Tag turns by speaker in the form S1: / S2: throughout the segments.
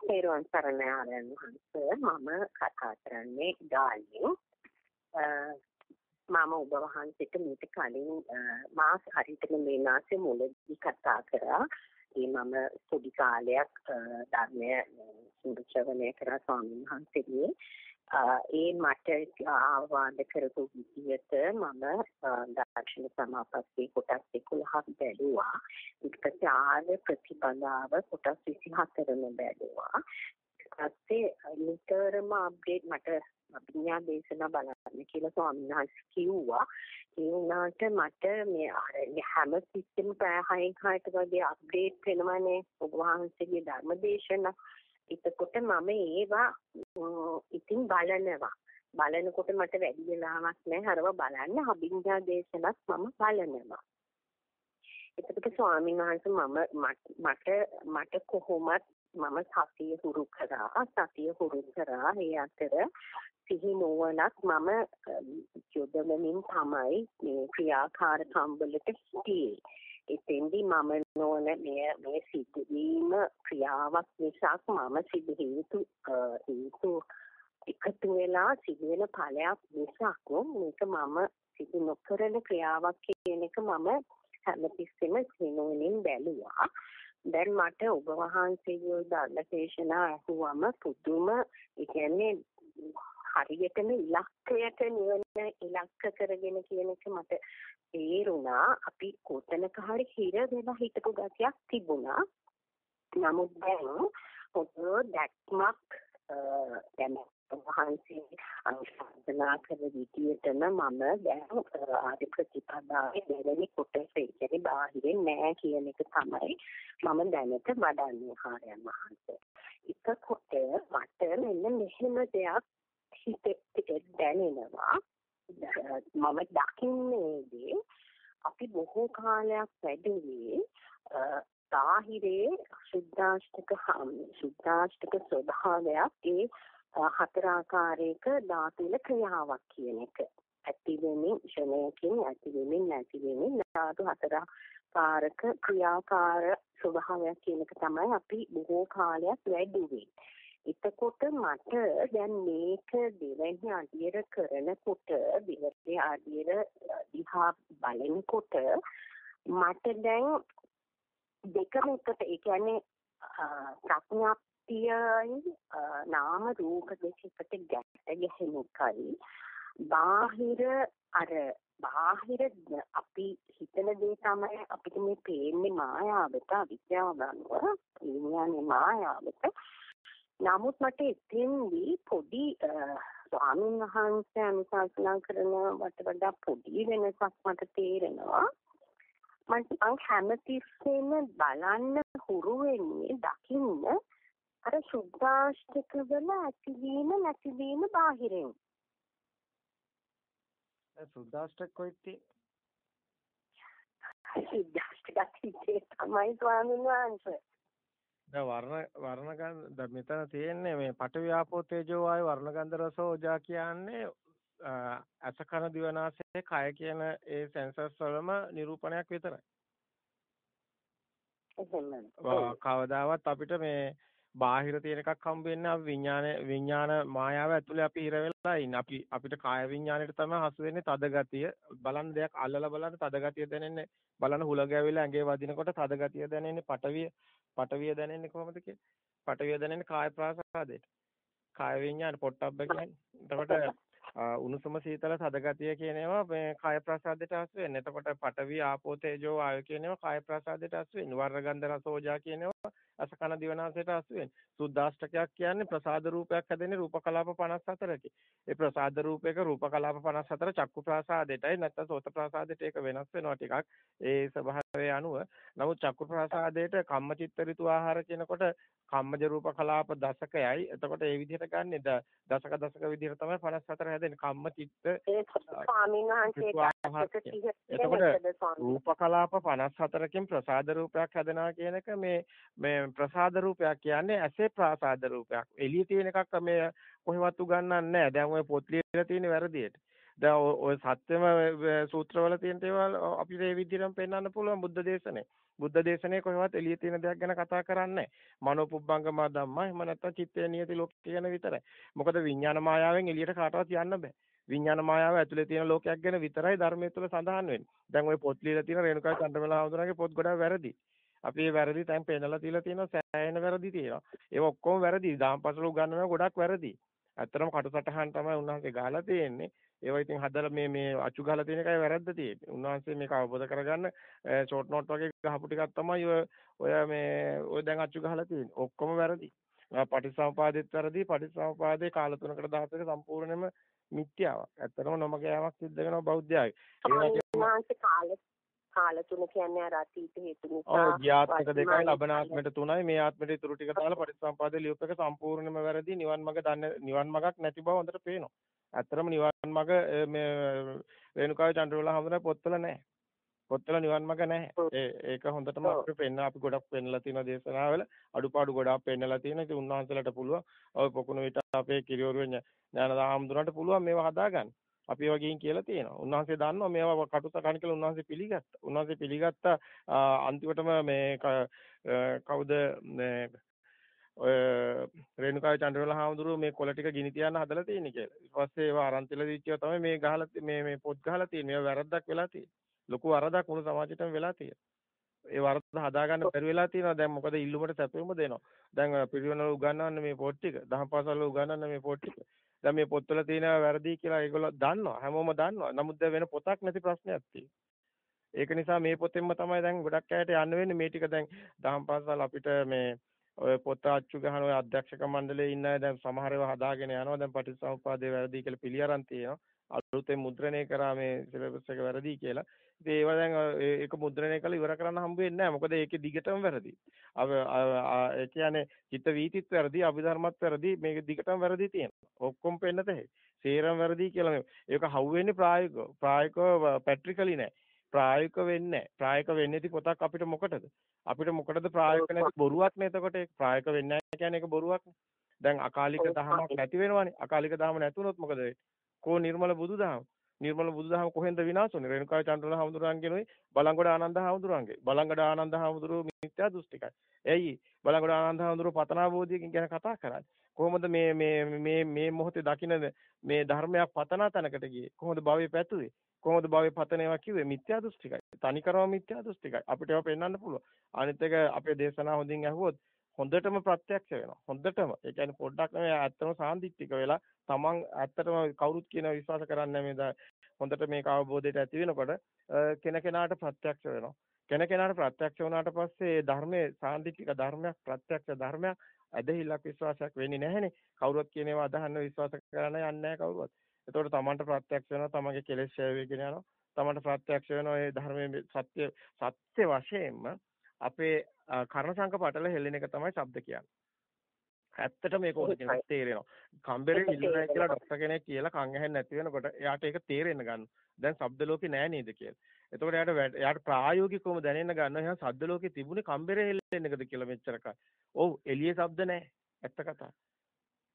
S1: තේරුවන් සරණයි ආරයන් වහන්සේ මම කතා කරන්නේ ගාල්ලෙන් මම ඔබ වහන්සේට මීට කලින් මාස හරියටම මේ මාසේ මුලදී කතා කරා. ඒ මම පොඩි කාලයක් ධර්මය සුදුචවණය කරා ස්වාමීන් වහන්සේගේ. ඒ මට ආවාද කරපු විදිහට මම දර්ශන සමාපatti කොටස් 11ක් බැලුවා. ඊට පස්සේ ආද ප්‍රතිපදාව කොටස් 24ම බැලුවා. ඊපස්සේ නිතරම අප්ඩේට් මට අභිඥා දේශනා බලන්න කියලා ස්වාමීන් වහන්සේ කිව්වා. ඒ වුණාට මට මේ අර හැම සිස්ටම් පැය 6කට වගේ අප්ඩේට් වෙනවනේ. ඔබ වහන්සේගේ ධර්ම දේශනා එතකොට මම ඒවා ඉතින් බලනවා. බලනකොට මට වැඩි වෙලාවක් නැහැ හරව බලන්න අභිඥා දේශනත් මම බලනවා. එතකොට ස්වාමීන් වහන්සේ මම මට මට කොහොමත් මම සතිය හුරු කරා සතිය හුරු කරා ඒ අතර සිහි නොවනක් මම යොදවමින් තමයි මේ ක්‍රියාකාරකම් වලට හිටියේ. එතෙන්දි මම නොවන මේ මේ සිදුවීම ක්‍රියාවක් මිසක් මම සිදු හේතු හේතු එකතු වෙලා සිදුවෙන ඵලයක් මිසක් මේක මම සිදු නොකරන ක්‍රියාවක් කියන එක මම හැමතිස්සෙම සිනෝනින් බැලුවා. දැන් මට ඔබ වහන්සේගේ ධර්මදේශනා අහුවම පුදුම ඒ කියන්නේ හරියටම ඉලක්කයට නිවන ඉලක්ක කරගෙන කියන එක මට තේරුණා අපි කොතනක හරි හිර වෙලා හිටපු ගතියක් තිබුණා. නමුත් දැන් පොත දැක්මක් දැන් වහන්සේ අනුශාසනා කරන විදියටම මම දැන් ආදි ප්‍රතිපදාවේ දෙවෙනි කොටස ඉතිරි බාහිරින් නෑ කියන එක තමයි මම දැනට වඩන්නේ හාරයන් වහන්සේ. එතකොට මට මෙන්න මෙහෙම දෙයක් හිතේ දැනෙනවා මම දකින්නේදී අපි බොහෝ කාලයක් වැඩුවේ බාහිරේ සුද්ධාෂ්ටක සුද්ධාෂ්ටක ස්වභාවයක් ඒ හතර ආකාරයක ධාතුල ක්‍රියාවක් කියන එක. ඇති වෙමින් ෂණයකින් ඇති වෙමින් නැති වෙමින් ධාතු හතර කාරක ක්‍රියාකාර ස්වභාවයක් කියන එක තමයි අපි බොහෝ කාලයක් වැඩුවේ. එතකොට මට දැන් මේක දෙවැනි අඩියර කරනකොට දෙවැනි අඩියර දිහා බලනකොට මට දැන් දෙකම එකට ඒ කියන්නේ ප්‍රඥාප්තියයි නාම රූප දෙකකට ගැට ගැහෙන එකයි. බාහිර අර බාහිර අපි හිතන දේ තමයි අපිට මේ පේන්නේ මායාවට අවිද්‍යාව ගන්නවා ඒ මායාවට. නමුත් මට එතෙන්දී පොඩි ස්වාමීන් වහන්සේ අනුශාසනා කරනවට වඩා පොඩි වෙනසක් මට තේරෙනවා. මම හැමතිස්සෙම බලන්න හුරු වෙන්නේ දකින්න අර සුද්ධාෂ්ටක වල ඇතිවීම නැතිවීම බාහිරින්.
S2: සුද්ධාෂ්ටක කොයිත්තේ?
S1: සුද්ධාෂ්ටක තමයි ස්වාමීන් වහන්සේ
S2: දැන් වර්ණ වර්ණ ගන්ධ මෙතන තියෙන්නේ මේ පඨවි ආපෝ තේජෝ වායු වර්ණ ගන්ධ රස ඕජා කියන්නේ අස කන දිවනාසය කය කියන ඒ සෙන්සර්ස් වලම නිරූපණයක් විතරයි. කවදාවත් අපිට මේ බාහිර තියෙන එකක් හම්බ වෙන්නේ අපි විඥාන විඥාන මායාව ඇතුලේ අපි හිර වෙලා ඉන්නේ. අපි අපිට කාය විඥාණයට තමයි හසු වෙන්නේ තද ගතිය. බලන්න දෙයක් අල්ලලා බලන්න තද ගතිය දැනෙන්නේ. බලන්න හුල ගැවිලා ඇඟේ වදිනකොට තද ගතිය දැනෙන්නේ. පටවිය පටවිය දැනෙන්නේ කොහොමද කියන්නේ? පටවිය දැනෙන්නේ කාය ප්‍රාසාදයට. කාය විඥාන පොට්ටබ්බ කියන්නේ. එතකොට උණුසුම සීතල සදගතිය කියන ඒවා මේ කාය ප්‍රසාදයට හසු වෙන්නේ. එතකොට පඨවි ආපෝ තේජෝ වායු කියන ඒවා කාය ප්‍රසාදයට හසු වෙන්නේ. වර්ණ ගන්ධ රස ඕජා කියන අසකන දිවනාසයට හසු වෙන්නේ. සුද්දාෂ්ටකයක් කියන්නේ ප්‍රසාද රූපයක් හැදෙන්නේ රූප කලාප 54කි. ඒ ප්‍රසාද රූපයක රූප කලාප 54 චක්කු ප්‍රසාදයටයි නැත්නම් සෝත ප්‍රසාදයට ඒක වෙනස් වෙනවා ටිකක්. ඒ ස්වභාවය අනුව. නමුත් චක්කු ප්‍රසාදයට කම්මචිත්ත ඍතු ආහාර කියනකොට කම්මජ රූප කලාප දශකයයි. එතකොට ඒ විදිහට ගන්නෙ දශක දශක විදිහට තමයි 54 හැදෙන්නේ. කම්ම චිත්ත
S1: ඒ ස්වාමීන් වහන්සේ
S2: එතකොට රූප කලාප 54කින් ප්‍රසාද රූපයක් හැදෙනවා කියන එක මේ මේ ප්‍රසාද රූපයක් කියන්නේ ඇසේ ප්‍රසාද රූපයක්. එළියේ තියෙන එකක් මේ කොහෙවත් උගන්වන්නේ නැහැ. දැන් ඔය පොත් ලියලා තියෙන වැරදියට. දැන් ඔය සත්‍යම සූත්‍රවල තියෙන ඒවා අපිට ඒ විදිහටම පෙන්වන්න පුළුවන් බුද්ධ දේශනේ. බුද්ධ දේශනේ කොහෙවත් එළියේ තියෙන දෙයක් ගැන කතා කරන්නේ මනෝ පුබ්බංගම ධම්මා එහෙම නැත්නම් චිත්තේ නියති ලෝක කියන විතරයි. මොකද විඥාන මායාවෙන් එළියට කාටවත් යන්න බෑ. විඥාන මායාව ඇතුලේ තියෙන ලෝකයක් ගැන විතරයි ධර්මයේ තුල සඳහන් වෙන්නේ. දැන් ওই පොත් ලියලා තියෙන රේණුකා චන්ද්‍රමලා හඳුනාගේ පොත් ගොඩක් වැරදි. අපි මේ වැරදි දැන් පෙන්නලා තියලා තියෙනවා සෑහෙන වැරදි තියෙනවා. ඒක ඔක්කොම වැරදි. දාම්පසල උගන්වනවා ගොඩක් වැරදි. ඇත්තටම කටසටහන් තමයි උන්වහන්සේ ගහලා තියෙන්නේ. ඒවා ඉතින් හදලා මේ මේ අචු ගහලා තියෙන එකයි වැරද්ද තියෙන්නේ. උන්වහන්සේ මේක අවබෝධ කරගන්න ෂෝට් නෝට් වගේ ගහපු ටිකක් තමයි ඔය ඔය මේ ඔය දැන් අචු ගහලා තියෙන්නේ. ඔක්කොම වැරදි. පටිසම්පාදෙත් වැරදි. පටිසම්පාදේ කාල තුනකට දහසක සම්පූර්ණයෙන්ම මිත්‍යාවක්. ඇත්තටම නොමග යාමක් සිද්ධ වෙනවා බෞද්ධයාගේ.
S1: ඒ වගේම කාල කාල තුන කියන්නේ අර අතීත හේතු නිසා
S2: ඔව් ගියාත්මක දෙකයි ලබනාත්මයට තුනයි මේ ආත්මෙට ඉතුරු ටික දාලා පටිසම්පාදේ ලියුප් එක සම්පූර්ණයෙන්ම වැරදි නිවන් මඟ දන්නේ නිවන් මඟක් නැති බව හොඳට පේනවා. ඇත්තටම නිවන් මඟ මේ රේණුකාවේ චන්ද්‍රවල හඳුනන පොත්වල නැහැ. පොත්වල නිවන් මඟ නැහැ. ඒක හොඳටම අපිට පෙන්න අපි ගොඩක් පෙන්නලා තියෙන දේශනාවල අඩුපාඩු ගොඩක් පෙන්නලා තියෙන. ඉතින් උන්වහන්සේලාට පුළුවන් ඔය පොකුණු විට අපේ කිරියෝරුවේ ඥානදාහම්දුරන්ට පුළුවන් මේවා හදාගන්න. අපි වගේන් කියලා තියෙනවා. උන්වහන්සේ දන්නවා මේවා කටුසටහන් කියලා උන්වහන්සේ පිළිගත්තා. උන්වහන්සේ පිළිගත්තා අන්තිමටම මේ කවුද මේ ඔය රේණුකාවේ චන්ද්‍රවල හාමුදුරුවෝ මේ කොළ ටික ගිනි තියන්න හදලා තියෙන්නේ කියලා. ඊට පස්සේ ඒවා අරන් තියලා දීච්චියා තමයි මේ ගහලා මේ මේ පොත් ගහලා තියෙන්නේ. ඒවා වැරද්දක් වෙලා තියෙන්නේ. ලොකු වරදක් මුළු සමාජෙටම වෙලා තියෙනවා. ඒ වරද හදාගන්න බැරි වෙලා තියෙනවා. දැන් මොකද ඉල්ලුමට සැපෙම දෙනවා. දැන් පිරිවෙනවල උගන්වන්න මේ පොත් ටික, දහම් පාසල් වල උගන්වන්න මේ පොත් ටික. දැන් මේ පොත්වල තියෙනවා වැරදි කියලා ඒගොල්ලෝ දන්නවා. හැමෝම දන්නවා. නමුත් දැන් වෙන පොතක් නැති ප්‍රශ්නයක් තියෙනවා. ඒක නිසා මේ පොතෙන්ම තමයි දැන් ගොඩක් අයට යන්න වෙන්නේ මේ ටික දැන් දහම් පාසල් අපිට මේ ඔය පොත අච්චු ගහන ඔය අධ්‍යක්ෂක මණ්ඩලයේ ඉන්න අය දැන් සමහර ඒවා හදාගෙන යනවා දැන් පටිච්චසමුප්පාදේ වැරදි කියලා පිළි අරන් තියෙනවා අලුතෙන් මුද්‍රණය කරා මේ සිලබස් එක වැරදි කියලා. ඉතින් ඒවා දැන් ඒක මුද්‍රණය කරලා ඉවර කරන්න හම්බ වෙන්නේ නැහැ. මොකද ඒකේ දිගටම වැරදි. ඒ කියන්නේ චිත්ත වීතිත් වැරදි, අභිධර්මත් වැරදි, මේක දිගටම වැරදි තියෙනවා. ඔක්කොම පෙන්නත හැයි. සේරම වැරදි කියලා ඒක හවු වෙන්නේ ප්‍රායෝගිකව. ප්‍රායෝගිකව පැට්‍රිකලි නෑ. ප්‍රායෝගික වෙන්නේ නැහැ. ප්‍රායෝගික වෙන්නේ නැති පොතක් අපිට මොකටද? අපිට මොකටද ප්‍රායෝගික නැති බොරුවක් නේ එතකොට ඒක ප්‍රායෝගික වෙන්නේ නැහැ කියන්නේ ඒක බොරුවක්. දැන් අකාලික දහමක් නැති වෙනවනේ. අකාලික දහම නැතුනොත් මොකද වෙන්නේ? කෝ නිර්මල බුදුදහම. නිර්මල බුදුදහම කොහෙන්ද විනාශුනේ? රේණුකාවේ චන්ද්‍රල හඳුරන්ගෙනුයි බලංගොඩ ආනන්ද හඳුරන්ගේ. බලංගොඩ ආනන්ද හඳුරු මිත්‍යා දෘෂ්ටිකයි. එයි බලංගොඩ ආනන්ද හඳුරු පතනාබෝධියකින් ගැන කතා කරන්නේ. කොහොමද මේ මේ මේ මේ මොහොතේ දකින්න මේ ධර්මයක් පතනා තැනකට ගියේ? කොහොමද භවයේ පැතුවේ? කොහොමද භවයේ පතනේවා කිව්වේ? මිත්‍යා දෘෂ්ටිකයි. තනිකරම මිත්‍යා දෘෂ්ටිකයි. අපිට ඒවා පෙන්වන්න පුළුවන්. අනිත් එක අපේ දේශනා හොඳින් ඇහුවොත් හොඳටම ප්‍රත්‍යක්ෂ වෙනවා. හොඳටම. ඒ කියන්නේ පොඩ්ඩක් නෙවෙයි ඇත්තම සාන්දිටික වෙලා තමන් ඇත්තටම කවුරුත් කියන විශ්වාස කරන්නේ මේ හොඳට මේක අවබෝධයට ඇති වෙනකොට කෙනකෙනාට ප්‍රත්‍යක්ෂ වෙනවා. කෙනකෙනාට ප්‍රත්‍යක්ෂ වුණාට පස්සේ ධර්මයේ සාන්දිටික ධර්මයක් ප්‍රත්‍යක්ෂ ධර්මයක් ඇදහිල්ලක් විශ්වාසයක් වෙන්නේ නැහනේ. කවුරුත් කියන ඒවා අදහන්න විශ්වාස කරන්න යන්නේ නැහැ කවුරුවත්. එතකොට තමන්ට ප්‍රත්‍යක්ෂ වෙනවා තමන්ගේ කෙලෙස් ඡය වෙගෙන යනවා. තමන්ට ප්‍රත්‍යක්ෂ වෙනවා මේ ධර්මයේ සත්‍ය සත්‍ය වශයෙන්ම අපේ කර්ණ සංක පටල හෙල්ලෙන එක තමයි ශබ්ද කියන්නේ. ඇත්තට මේක ඕන කෙනෙක් තේරෙනවා. කම්බරේ ඉල්ලනවා කියලා ડોක්ටර් කෙනෙක් කියලා කන් ඇහෙන්නේ නැති වෙනකොට එයාට ඒක තේරෙන්න ගන්නවා. දැන් ශබ්ද ලෝකේ නෑ නේද කියලා. එතකොට එයාට එයාට ප්‍රායෝගිකවම දැනෙන්න ගන්නවා එහෙනම් ශබ්ද ලෝකේ තිබුණේ කම්බරේ හෙල්ලෙන එකද කියලා මෙච්චර කාලේ. ඔව් එළියේ ශබ්ද නෑ. ඇත්ත කතාව.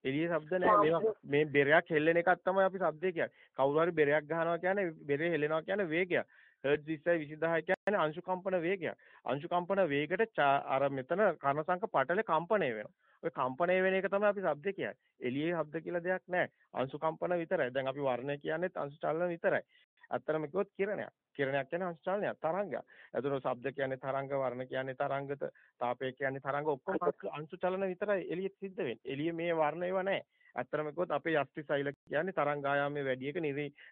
S2: එළියේ ශබ්ද නෑ මේවා මේ බෙරයක් හෙල්ලෙන එකක් තමයි අපි ශබ්දේ කියන්නේ. කවුරු හරි බෙරයක් ගහනවා කියන්නේ බෙරේ හෙල්ලෙනවා කියන්නේ වේගයක්. හර්ට්ස් 20යි 20000 කියන්නේ අංශු කම්පන වේගයක්. අංශු කම්පන වේගයට අර මෙතන කර්ණසංක පටලේ කම්පණය වෙනවා. ඔය කම්පණය වෙන එක තමයි අපි ශබ්ද කියන්නේ. එළියේ ශබ්ද කියලා දෙයක් නැහැ. අංශු කම්පන විතරයි. දැන් අපි වර්ණය කියන්නේ අංශු චලන විතරයි. අත්‍තරම කිව්වොත් කිරණයක්. කිරණයක් කියන්නේ අංශු චලනයක්, තරංගයක්. එතකොට ශබ්ද කියන්නේ තරංග, වර්ණ කියන්නේ තරංගත, තාපය කියන්නේ තරංග ඔක්කොම අංශු චලන විතරයි එළියේ සිද්ධ වෙන්නේ. එළියේ මේ වර්ණ ඒවා නැහැ. ඇත්තටම කිව්වොත් අපේ යෂ්ටි සෛල කියන්නේ තරංගායාමයේ වැඩි එක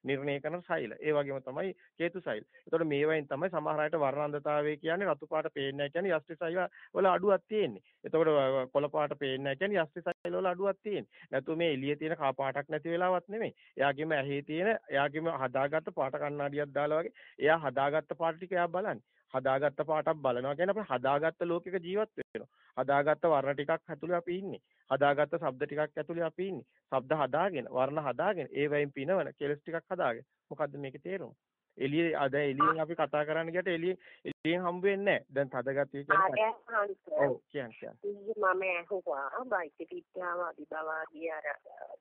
S2: නිර්ණය කරන සෛල. ඒ වගේම තමයි කේතු සෛල. එතකොට මේවෙන් තමයි සමහර අයට වර්ණන්දතාවය කියන්නේ රතු පාට පේන්නේ කියන්නේ යෂ්ටි සෛල වල අඩුවක් තියෙන්නේ. එතකොට කොළ පාට පේන්නේ කියන්නේ යෂ්ටි සෛල වල අඩුවක් තියෙන්නේ. නැතු මේ එළියේ තියෙන කා පාටක් නැති වෙලාවක් නෙමෙයි. එයාගේම ඇහි තියෙන එයාගේම හදාගත්ත පාට කණ්ණාඩියක් දාලා වගේ එයා හදාගත්ත පාට ටික එයා බලන්නේ. හදාගත්ත පාටක් බලනවා කියන්නේ අපි හදාගත්ත ලෝකයක ජීවත් වෙනවා. හදාගත්ත වර්ණ ටිකක් ඇතුලේ අපි ඉන්නේ. හදාගත්ත ශබ්ද ටිකක් ඇතුලේ අපි ඉන්නේ. ශබ්ද හදාගෙන, වර්ණ හදාගෙන, ඒ වයින් පිනවන කෙලස් ටිකක් හදාගෙන. මොකද්ද මේකේ තේරුම? එළියේ අද එළියෙන් අපි කතා කරන්න ගියට එළියෙන් එළියෙන් හම්බ වෙන්නේ නැහැ. දැන් තදගතිය කියන්නේ ඔව් කියන්න.
S1: මම ඇහුවා බයික විද්‍යාව අභිභවාදී අර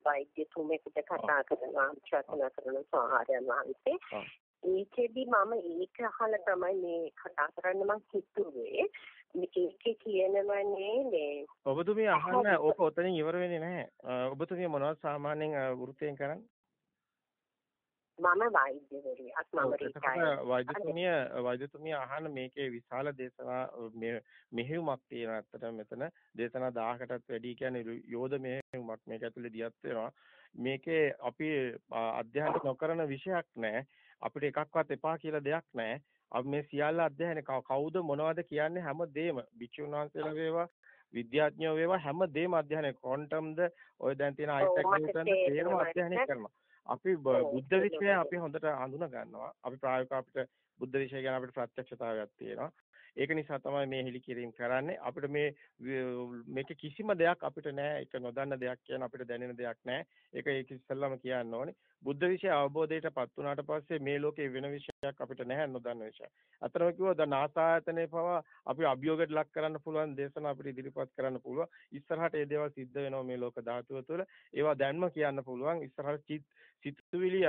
S1: වෛද්‍යතුමෙකුට කතා කරනවා ශාසන කරන සාහාරයන් වහන්සේ ඒකෙදි මම ඒක අහලා තමයි මේ කතා කරන්න මම හිතුවේ. මේකේ කියනවනේ මේ
S2: ඔබතුමිය අහන්න ඕක ඔතනින් ඉවර වෙන්නේ නැහැ. ඔබතුමිය මොනවද සාමාන්‍යයෙන් වෘත්තයෙන් කරන්නේ?
S1: මම වෛද්‍යවරියක් මම රිටයර්
S2: වෛද්‍යතුමිය වෛද්‍යතුමිය අහන මේකේ විශාල දේශනා මෙහෙයුමක් තියෙන අත්තට මෙතන. දේශනා 1000කටත් වැඩි කියන්නේ යෝධ මෙහෙයුමක් මේක ඇතුලේ දියත් වෙනවා. මේකේ අපි අධ්‍යයනය නොකරන විෂයක් නැහැ අපිට එකක්වත් එපා කියලා දෙයක් නැහැ අපි මේ සියල්ල අධ්‍යයනය කවුද මොනවද කියන්නේ හැම දෙම භික්ෂුන් වහන්සේලා වේවා විද්‍යාඥයෝ වේවා හැම දෙම අධ්‍යයනය ක්වොන්ටම්ද ඔය දැන් තියෙන අයිසැක් නිව්ටන්ද තේරම අධ්‍යයනය කරනවා. අපි බුද්ධ විෂය අපි හොඳට හඳුනා ගන්නවා. අපි ප්‍රායෝගික අපිට බුද්ධ විෂය ගැන අපිට ප්‍රත්‍යක්ෂතාවයක් තියෙනවා. ඒක නිසා තමයි මේ හෙලි කිරීම කරන්නේ. අපිට මේ මේක කිසිම දෙයක් අපිට නෑ. ඒක නොදන්න දෙයක් කියන අපිට දැනෙන දෙයක් නෑ. ඒක ඒක ඉස්සෙල්ලාම කියන්න ඕනේ. බුද්ධ විෂය අවබෝධයටපත් වුණාට පස්සේ මේ ලෝකේ වෙන විෂයක් අපිට නැහැ නොදන්න විෂය. අතරම කිව්වොත් නාසායතනේ පවා අපි අභියෝගයට ලක් කරන්න පුළුවන් දේශනා අපිට ඉදිරිපත් කරන්න පුළුවන්. ඉස්සරහට මේ දේවල් සිද්ධ වෙනවා මේ ලෝක ධාතුව තුළ. ඒවා දැන්ම කියන්න පුළුවන්. ඉස්සරහට සිතුවිලි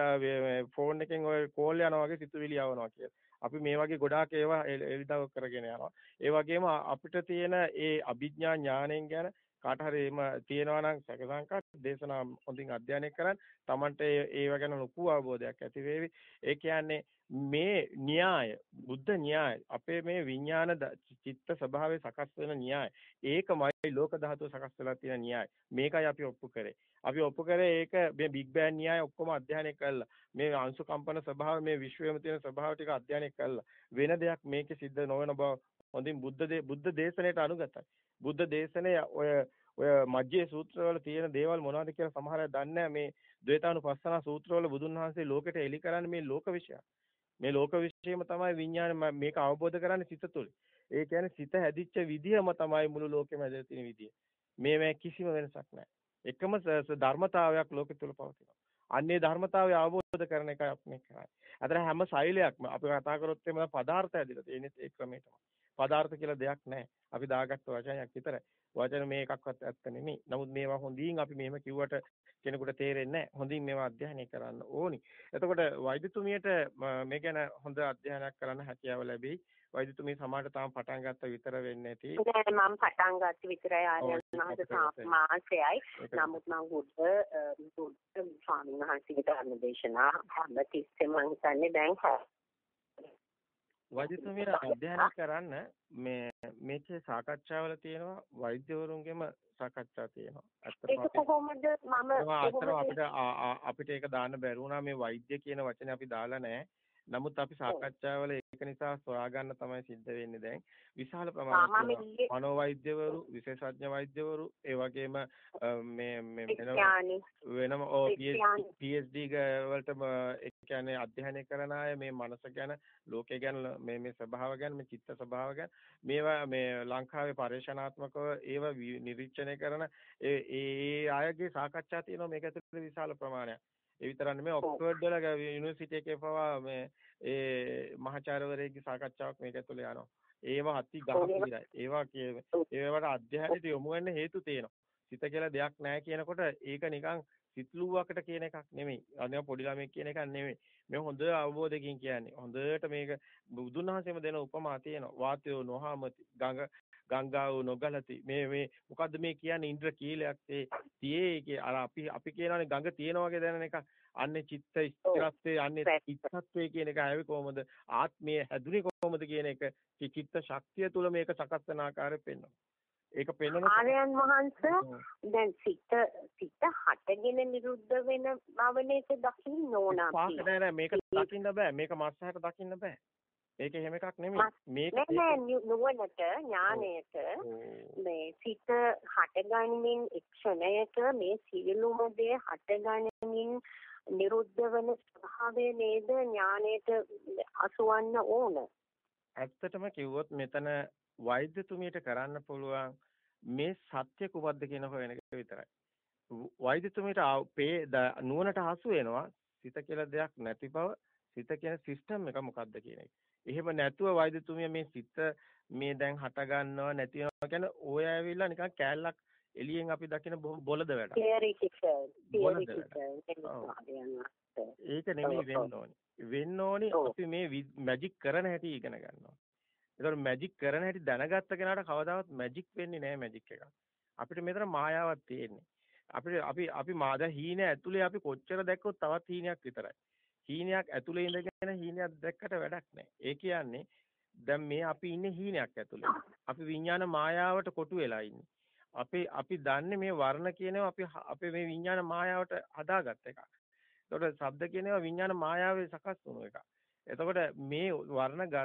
S2: ෆෝන් එකෙන් ඔය කෝල් යනවා වගේ සිතුවිලි යවනවා කියලා. අපි මේ වගේ ගොඩාක් ඒවා එළිදව කරගෙන යනවා. ඒ වගේම අපිට තියෙන ඒ අභිඥා ඥාණයෙන් ගැන කාට හරි එහෙම තියෙනවා නම් සැක සංකා දේශනා හොඳින් අධ්‍යයනය කරන් Tamanට ඒව ගැන ලොකු අවබෝධයක් ඇති වේවි. ඒ කියන්නේ මේ න්‍යාය බුද්ධ න්‍යාය අපේ මේ විඥාන චිත්ත ස්වභාවය සකස් වෙන න්‍යාය. ඒකමයි ලෝක ධාතුව සකස් වෙලා තියෙන න්‍යාය. මේකයි අපි ඔප්පු කරේ. අපි ඔප්පු කරේ ඒක මේ බිග් බෑන් න්‍යාය ඔක්කොම අධ්‍යයනය කළා මේ අංශු කම්පන ස්වභාව මේ විශ්වයේම තියෙන ස්වභාව ටික අධ්‍යයනය කළා වෙන දෙයක් මේකේ සිද්ධ නොවන බව හොඳින් බුද්ධ බුද්ධ දේශනාවට අනුගතයි බුද්ධ දේශනේ ඔය ඔය මජ්ජේ සූත්‍රවල තියෙන දේවල් මොනවද කියලා සමහර අය දන්නේ මේ ද්වේතානුපස්සනා සූත්‍රවල බුදුන් වහන්සේ ලෝකෙට එලි කරන්නේ මේ ලෝක විශ්ය. මේ ලෝක විශ්යම තමයි විඥාන මේක අවබෝධ කරන්නේ සිත තුළ. ඒ කියන්නේ සිත හැදිච්ච විදියම තමයි මුළු ලෝකෙම හැදලා තියෙන විදිය. මේ මේ කිසිම වෙනසක් නැහැ. එකම ධර්මතාවයක් ලෝකෙ තුල පවතිනවා. අන්නේ ධර්මතාවය අවබෝධ කරන එකයි අපි මේ කරන්නේ. අතන හැම සෛලයක්ම අපි කතා කරොත් එimhe පදාර්ථ ඇදලා තියෙන්නේ ඒ ක්‍රමයටම. පදාර්ථ කියලා දෙයක් නැහැ. අපි දාගත්ත වචනයක් විතරයි. වචන මේ එකක්වත් ඇත්ත නෙමෙයි. නමුත් මේවා හොඳින් අපි මෙහෙම කිව්වට කෙනෙකුට තේරෙන්නේ නැහැ. හොඳින් මේවා අධ්‍යයනය කරන්න ඕනි. එතකොට වෛද්‍යතුමියට මේ ගැන හොඳ අධ්‍යයනයක් කරන්න හැකියාව ලැබෙයි. වෛද්‍යතුමිය සමාජයට තාම පටන් ගත්ත විතර වෙන්නේ නැති.
S1: නෑ මම පටන් ගත්ත විතරයි ආර්යයන් වහන්සේ මාසෙයි. නමුත් මම බුද්ධ බුද්ධ ස්වාමීන් වහන්සේගේ ධර්ම දේශනා හැම තිස්සෙම මම හිතන්නේ දැන්
S2: වෛද්‍යතුමිය අධ්‍යයනය කරන්න මේ මේකේ සාකච්ඡාවල තියෙනවා වෛද්‍යවරුන්ගේම සාකච්ඡා තියෙනවා.
S1: ඒක කොහොමද? මම
S2: අපිට අපිට ඒක දාන්න බැරි වුණා. මේ වෛද්‍ය කියන වචනේ අපි දාලා නැහැ. නමුත් අපි සාකච්ඡාවල ඒක නිසා සොයාගන්න තමයි සිද්ධ වෙන්නේ දැන්. විශාල ප්‍රමාණයක් මනෝවෛද්‍යවරු, විශේෂඥ වෛද්‍යවරු, ඒ වගේම මේ මේ වෙනම PhD වලට කියන්නේ අධ්‍යයනය කරන අය මේ මනස ගැන, ලෝකය ගැන, මේ මේ ස්වභාව ගැන, මේ චිත්ත ස්වභාව ගැන මේවා මේ ලංකාවේ පරිශනාත්මකව ඒව නිරීක්ෂණය කරන ඒ ඒ අයගේ සාකච්ඡා තියෙනවා මේක ඇතුළේ විශාල ප්‍රමාණයක්. ඒ විතරක් නෙමෙයි ඔක්ස්ෆර්ඩ් වල යුනිවර්සිටි එකේ පවා මේ ඒ මහාචාර්යවරයෙක්ගේ සාකච්ඡාවක් මේක ඇතුලේ යනවා. ඒවා අති ගහපිරයි. ඒවා ඒවට අධ්‍යයනයට යොමු වෙන්න හේතු තියෙනවා. සිත කියලා දෙයක් නැහැ කියනකොට ඒක නිකන් සිත්ලුවකට කියන එකක් නෙමෙයි. අනේ පොඩි ළමෙක් කියන එකක් නෙමෙයි. මේ හොඳ අවබෝධයකින් කියන්නේ. හොඳට මේක බුදුන් වහන්සේම දෙන උපමා තියෙනවා. වාතයෝ නොහාමති ගඟ ගංගාව නොගලති මේ මේ මොකද්ද මේ කියන්නේ ඉන්ද්‍ර කීලයක් ඒ තියේ අර අපි අපි කියනවානේ ගඟ තියෙනවා වගේ දැනෙන එක අන්නේ චිත්ත ස්ථිරත්වයේ අන්නේ චිත්තත්වයේ කියන එක ආවේ කොහොමද ආත්මය හැදුනේ කොහොමද කියන එක චිත්ත ශක්තිය තුල මේක සකස් වෙන ආකාරය පෙන්වනවා ඒක පෙන්වන
S1: ආර්යයන් වහන්සේ දැන් සිත සිත හටගෙන නිරුද්ධ වෙන භවනේක දකින්න ඕන
S2: අපි. නෑ නෑ. මේක දකින්න බෑ. මේක මස්සහට දකින්න බෑ. ඒක එහෙම එකක් නෙමෙයි.
S1: මේක නෑ නුවණට ඥාණයට මේ සිත හටගනිමින් එක්ෂණයක මේ සියලුම දේ හටගනිමින් නිරුද්ධ වෙන ස්වභාවය නේද ඥාණයට අසුවන්න ඕන.
S2: ඇත්තටම කිව්වොත් මෙතන වෛද්‍යතුමියට කරන්න පුළුවන් මේ සත්‍ය කුමක්ද කියන හොයන එක විතරයි. වෛද්‍යතුමියට නුවණට හසු වෙනවා සිත කියලා දෙයක් නැති බව සිත කියන සිස්ටම් එක මොකක්ද කියන එක. එහෙම නැතුව වෛද්‍යතුමිය මේ සිත මේ දැන් හට ගන්නව නැති වෙනවා කියන්නේ ඔය ඇවිල්ලා නිකන් කෑල්ලක් එළියෙන් අපි දකින බොලද වැඩ.
S1: තියරි ටික තියරි ටික
S2: ඒක නෙමෙයි වෙන්න ඕනේ. වෙන්න ඕනේ අපි මේ මැජික් කරන හැටි ඉගෙන ගන්නවා. ඒතකොට මැජික් කරන හැටි දැනගත්ත කෙනාට කවදාවත් මැජික් වෙන්නේ නැහැ මැජික් එකක්. අපිට මෙතන මායාවක් තියෙන්නේ. අපිට අපි අපි මාද හීන ඇතුලේ අපි කොච්චර දැක්කොත් තවත් හීනයක් විතරයි. හීනයක් ඇතුලේ ඉඳගෙන හීනයක් දැක්කට වැඩක් නැහැ. ඒ කියන්නේ දැන් මේ අපි ඉන්නේ හීනයක් ඇතුලේ. අපි විඥාන මායාවට කොටු වෙලා ඉන්නේ. අපි අපි දන්නේ මේ වර්ණ කියනවා අපි අපේ මේ විඥාන මායාවට හදාගත්ත එකක්. ඒතකොට ශබ්ද කියනවා විඥාන මායාවේ සකස් වුණු එකක්. එතකොට මේ වර්ණ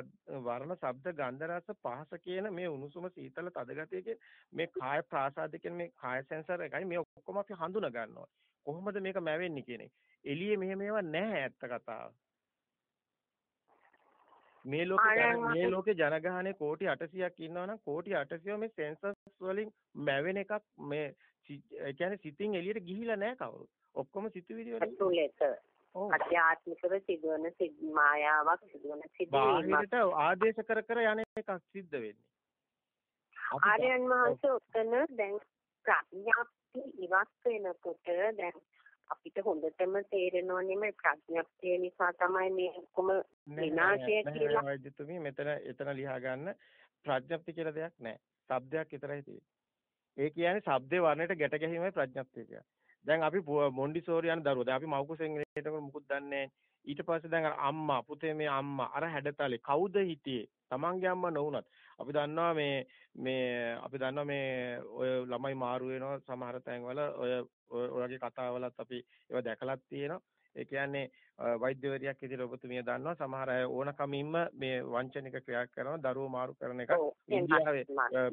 S2: වර්ණ ශබ්ද ගන්ධ රස පහස කියන මේ උණුසුම සීතල තද ගතිය මේ කාය ප්‍රාසාද කියන මේ කාය සෙන්සර් එකයි මේ ඔක්කොම අපි හඳුනා ගන්නවා. කොහොමද මේක මැවෙන්නේ කියන එක. එළියේ මෙහෙම ඒවා නැහැ ඇත්ත කතාව. මේ ලෝකේ මේ ලෝකේ ජනගහනේ කෝටි 800ක් ඉන්නවනම් කෝටි 800 මේ සෙන්සර්ස් වලින් මැවෙන එකක් මේ ඒ කියන්නේ සිතින් එළියට ගිහිලා නැහැ කවුරුත්. ඔක්කොම සිතුවිලි
S1: වලින්. අධ්‍යාත්මිකව සිදුවන මායාවක් සිදුවන සිදුවීමක්
S2: ආදේශ කර කර යන එකක් සිද්ධ වෙන්නේ
S1: ආර්යයන් වහන්සේ උත්තර දැන් ප්‍රඥාප්ති ඉවත් වෙනකොට දැන් අපිට හොඳටම තේරෙනවනේ මේ ප්‍රඥාප්තිය නිසා තමයි මේ ඔක්කොම විනාශය කියලා
S2: වෛද්‍යතුමී මෙතන එතන ලියා ගන්න ප්‍රඥාප්ති කියලා දෙයක් නැහැ. શબ્දයක් විතරයි තියෙන්නේ. ඒ කියන්නේ શબ્දේ වර්ණයට ගැට ගැහිමයි ප්‍රඥාප්තිය කියන්නේ. දැන් අපි මොන්ඩිසෝරි යන දරුවෝ. දැන් අපි මව්කුසෙන් එනකොට මුකුත් දන්නේ ඊට පස්සේ දැන් අම්මා පුතේ මේ අම්මා අර හැඩතලේ කවුද හිටියේ? තමන්ගේ අම්මා නොවුනත්. අපි දන්නවා මේ මේ අපි දන්නවා මේ ඔය ළමයි මාරු වෙනවා සමහර තැන්වල. ඔය ඔයගේ කතාවලත් අපි ඒවා දැකලත් තියෙනවා. ඒ කියන්නේ වෛද්‍යවරියක් විදිහට ඔබතුමිය දන්නවා සමහර අය ඕනකමින්ම මේ වංචනික ක්‍රියා කරනවා දරුවෝ මාරු කරන එක ඉන්දියාවේ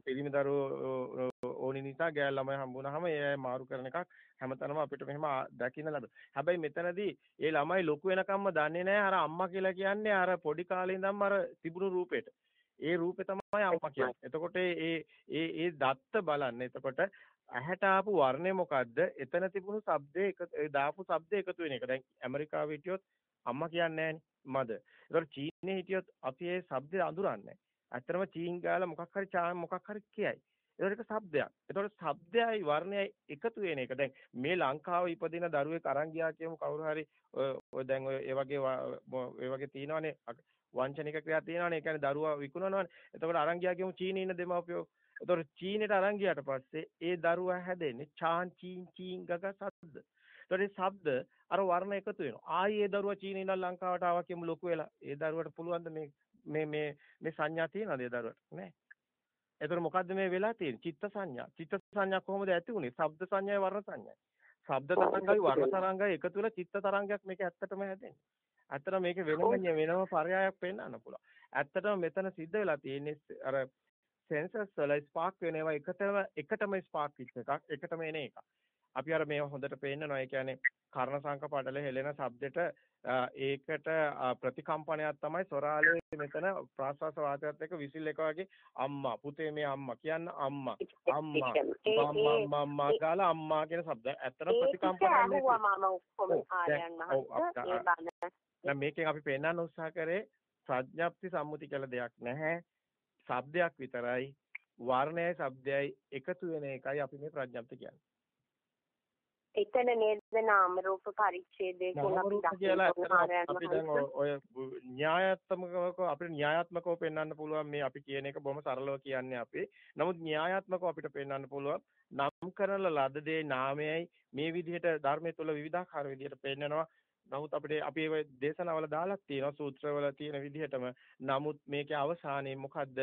S2: පිරිමි දරුවෝ ඕනි නිසා ගෑල් ළමයි හම්බුනහම ඒ මාරු කරන එකක් හැමතැනම අපිට මෙහෙම දකින්න ලැබෙනවා. හැබැයි මෙතනදී ඒ ළමයි ලොකු වෙනකම්ම දන්නේ නැහැ අර අම්මා කියලා කියන්නේ අර පොඩි කාලේ ඉඳන්ම අර තිබුණු රූපෙට. ඒ රූපේ තමයි අම්මා කියන්නේ. එතකොට ඒ ඒ ඒ දත්ත බලන්න. එතකොට ඇහැට ආපු වර්ණය මොකද්ද? එතන තිබුණු ශබ්දේ එක දාපු ශබ්දේ එකතු වෙන එක. දැන් ඇමරිකාවේ හිටියොත් අම්මා කියන්නේ මද. ඒතකොට චීනේ හිටියොත් අපි ඒ ශබ්දේ අඳුරන්නේ ඇත්තටම චීන් ගාලා මොකක් හරි මොකක් හරි කියයි. ඒකට ශබ්දයක්. ඒතකොට ශබ්දයයි වර්ණයයි එකතු වෙන එක. දැන් මේ ලංකාවේ ඉපදින දරුවෙක් අරන් ගියා කියමු කවුරු හරි ඔය දැන් ඔය ඒ වගේ ඒ වගේ තියෙනවනේ වංචනික ක්‍රියා තියෙනවනේ. ඒ කියන්නේ දරුවා විකුණනවනේ. එතකොට අරන් ගියා කියමු චීනේ ඉන්න දෙමාපියෝ එතකොට චීනෙට අරන් ගියාට පස්සේ ඒ දරුවා හැදෙන්නේ චාන් චීන් චීන් ගග සද්ද. එතකොට ඒ ශබ්ද අර වර්ණ එකතු වෙනවා. ආයි ඒ දරුවා චීනේ ඉඳන් ලංකාවට ආවා කියමු ලොකු වෙලා. ඒ දරුවට පුළුවන් මේ මේ මේ මේ සංඥා තියනද ඒ දරුවට? නෑ. එතකොට මොකද්ද මේ වෙලා තියෙන්නේ? චිත්ත සංඥා. චිත්ත සංඥා කොහොමද ඇති උනේ? ශබ්ද සංඥායි වර්ණ සංඥායි. ශබ්ද තරංගයි වර්ණ තරංගයි එකතු වෙලා චිත්ත තරංගයක් මේක ඇත්තටම හැදෙන්නේ. ඇත්තටම මේක වෙනම වෙනම පරයයක් පෙන්වන්න පුළුවන්. ඇත්තටම මෙතන සිද්ධ වෙලා තියෙන්නේ අර සෙන්සර්ස් වල ස්පාර්ක් වෙන ඒවා එකටම එකටම ස්පාර්ක් වෙච්ච එකක් එකටම එන එකක්. අපි අර මේව හොඳට පේන්නනවා. ඒ කියන්නේ කර්ණ සංක පඩල හෙලෙන શબ્දෙට ඒකට ප්‍රතිකම්පනයක් තමයි සොරාලේ මෙතන ප්‍රාශ්වාස වාතයත් එක්ක විසිල් එක වගේ අම්මා පුතේ මේ අම්මා කියන්න අම්මා. අම්මා. අම්මා අම්මා ගාලා අම්මා කියන શબ્ද ඇත්තට ප්‍රතිකම්පනයක් මේකෙන් අපි පෙන්වන්න උත්සාහ කරේ ප්‍රඥප්ති සම්මුති කියලා දෙයක් නැහැ. ශබ්දයක් විතරයි. වර්ණයයි ශබ්දයයි එකතු වෙන එකයි අපි මේ ප්‍රඥප්ති කියන්නේ.
S1: එතන නේද නාම රූප පරිච්ඡේදයේ
S2: කියලා අපි දැන් ඔය න්‍යායාත්මකව අපිට න්‍යායාත්මකව පෙන්වන්න පුළුවන් මේ අපි කියන එක බොහොම සරලව කියන්නේ අපි. නමුත් න්‍යායාත්මකව අපිට පෙන්වන්න පුළුවන් නම් කරන ලද දේ නාමයයි මේ විදිහට ධර්මයේ තුල විවිධාකාර විදිහට පෙන්නනවා. නමුත් අපිට අපි ඒ දේශනාවල දාලා තියෙනවා සූත්‍රවල තියෙන විදිහටම. නමුත් මේකේ අවසානයේ මොකද්ද?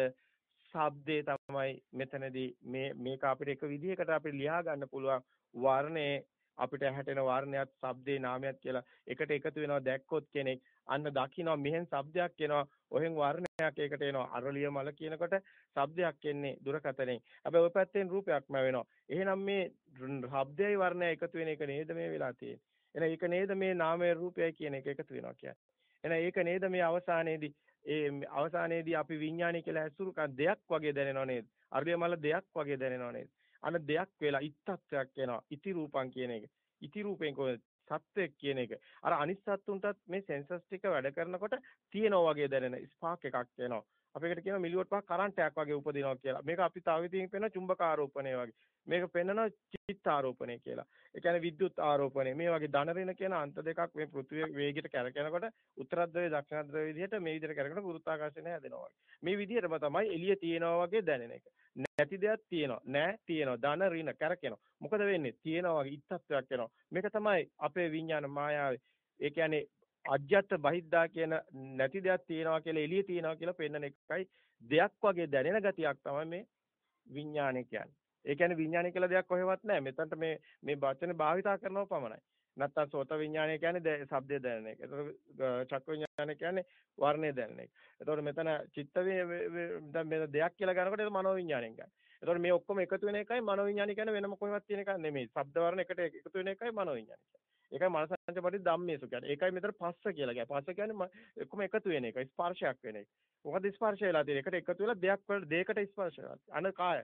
S2: ශබ්දේ තමයි මෙතනදී මේ මේක අපිට එක විදිහකට අපිට ලියා ගන්න පුළුවන් වර්ණේ අපිට හැටෙන වර්ණයක් ශබ්දේ නාමයක් කියලා එකට එකතු වෙනවා දැක්කොත් කෙනෙක් අන්න දකින්නවා මෙහෙන් ශබ්දයක් එනවා ඔහෙන් වර්ණයක් ඒකට එනවා අරලිය මල කියනකොට ශබ්දයක් එන්නේ දුරකතනෙන් හැබැයි ඔය පැත්තෙන් රූපයක්ම වෙනවා එහෙනම් මේ ශබ්දයයි වර්ණයයි එකතු වෙන එක නේද මේ වෙලා තියෙන්නේ එහෙනම් ඒක නේද මේ නාමය රූපයයි කියන එක එකතු වෙනවා කියන්නේ. එහෙනම් ඒක නේද මේ අවසානයේදී ඒ අවසානයේදී අපි විඥානය කියලා ඇසුරුකන් දෙයක් වගේ දැනෙනව නේද? අරිය මල දෙයක් වගේ දැනෙනව නේද? අන දෙයක් වෙලා ඉත්තත්වයක් එනවා. ඉති රූපං කියන එක. ඉති රූපෙන් කොහොමද සත්වයක් කියන එක. අර අනිත් සත්තුන්ටත් මේ සෙන්සස් ටික වැඩ කරනකොට තියෙනවා වගේ දැනෙන ස්පාක් එකක් එනවා. අපේකට කියනවා මිලිවොට් පහ කරන්ට් එකක් වගේ උපදිනවා කියලා. මේක අපි තව විදිහකින් පෙන්නන චුම්බක ආරෝපණය වගේ. මේක පෙන්නන චිත්ත ආරෝපණය කියලා. ඒ කියන්නේ විද්‍යුත් ආරෝපණය. මේ වගේ ධන ඍණ කියන අන්ත දෙකක් මේ පෘථිවිය වේගයට කැරකෙනකොට උත්තරද්‍රවය දක්ෂිණද්‍රවය විදිහට මේ විදිහට කැරකෙනකොට ගුරුත්වාකර්ෂණය හැදෙනවා වගේ. මේ විදිහටම තමයි එළිය තියෙනවා වගේ දැනෙන එක. නැති දෙයක් තියෙනවා. නෑ තියෙනවා. ධන ඍණ කැරකෙනවා. මොකද වෙන්නේ? තියෙනවා වගේ ඉත්තත්වයක් වෙනවා. මේක තමයි අපේ විඥාන මායාවේ. ඒ කියන්නේ අජ්‍යත් බහිද්දා කියන නැති දෙයක් තියෙනවා කියලා එළිය තියෙනවා කියලා පෙන්වන එකයි දෙයක් වගේ දැනෙන ගතියක් තමයි මේ විඥානය කියන්නේ. ඒ කියන්නේ විඥානය කියලා දෙයක් කොහෙවත් නැහැ. මෙතනට මේ මේ වචන භාවිතා කරනව පමණයි. නැත්තම් සෝත විඥානය කියන්නේ ශබ්දය දැනෙන එක. එතකොට චක්ක විඥානය කියන්නේ වර්ණය දැනෙන එක. එතකොට මෙතන චිත්ත දැන් මේ දෙයක් කියලා ගන්නකොට ඒක මනෝ විඥානයෙන් ගන්න. එතකොට මේ ඔක්කොම එකතු වෙන එකයි මනෝ විඥානය කියන්නේ වෙනම කොහෙවත් තියෙන එකක් නෙමෙයි. ශබ්ද වර්ණ එකට එකතු වෙන එකයි මනෝ විඥානය කියන්නේ. ඒකයි මනසංච පරි ධම්මේසු කියන්නේ. ඒකයි මෙතන පස්ස කියලා කියන්නේ. පස්ස කියන්නේ ඔක්කොම එකතු වෙන එක. ස්පර්ශයක් වෙන එක. මොකද ස්පර්ශය වෙලා තියෙන්නේ. එකට එකතු වෙලා දෙයක් වල දෙයකට ස්පර්ශ වෙනවා. අන කාය.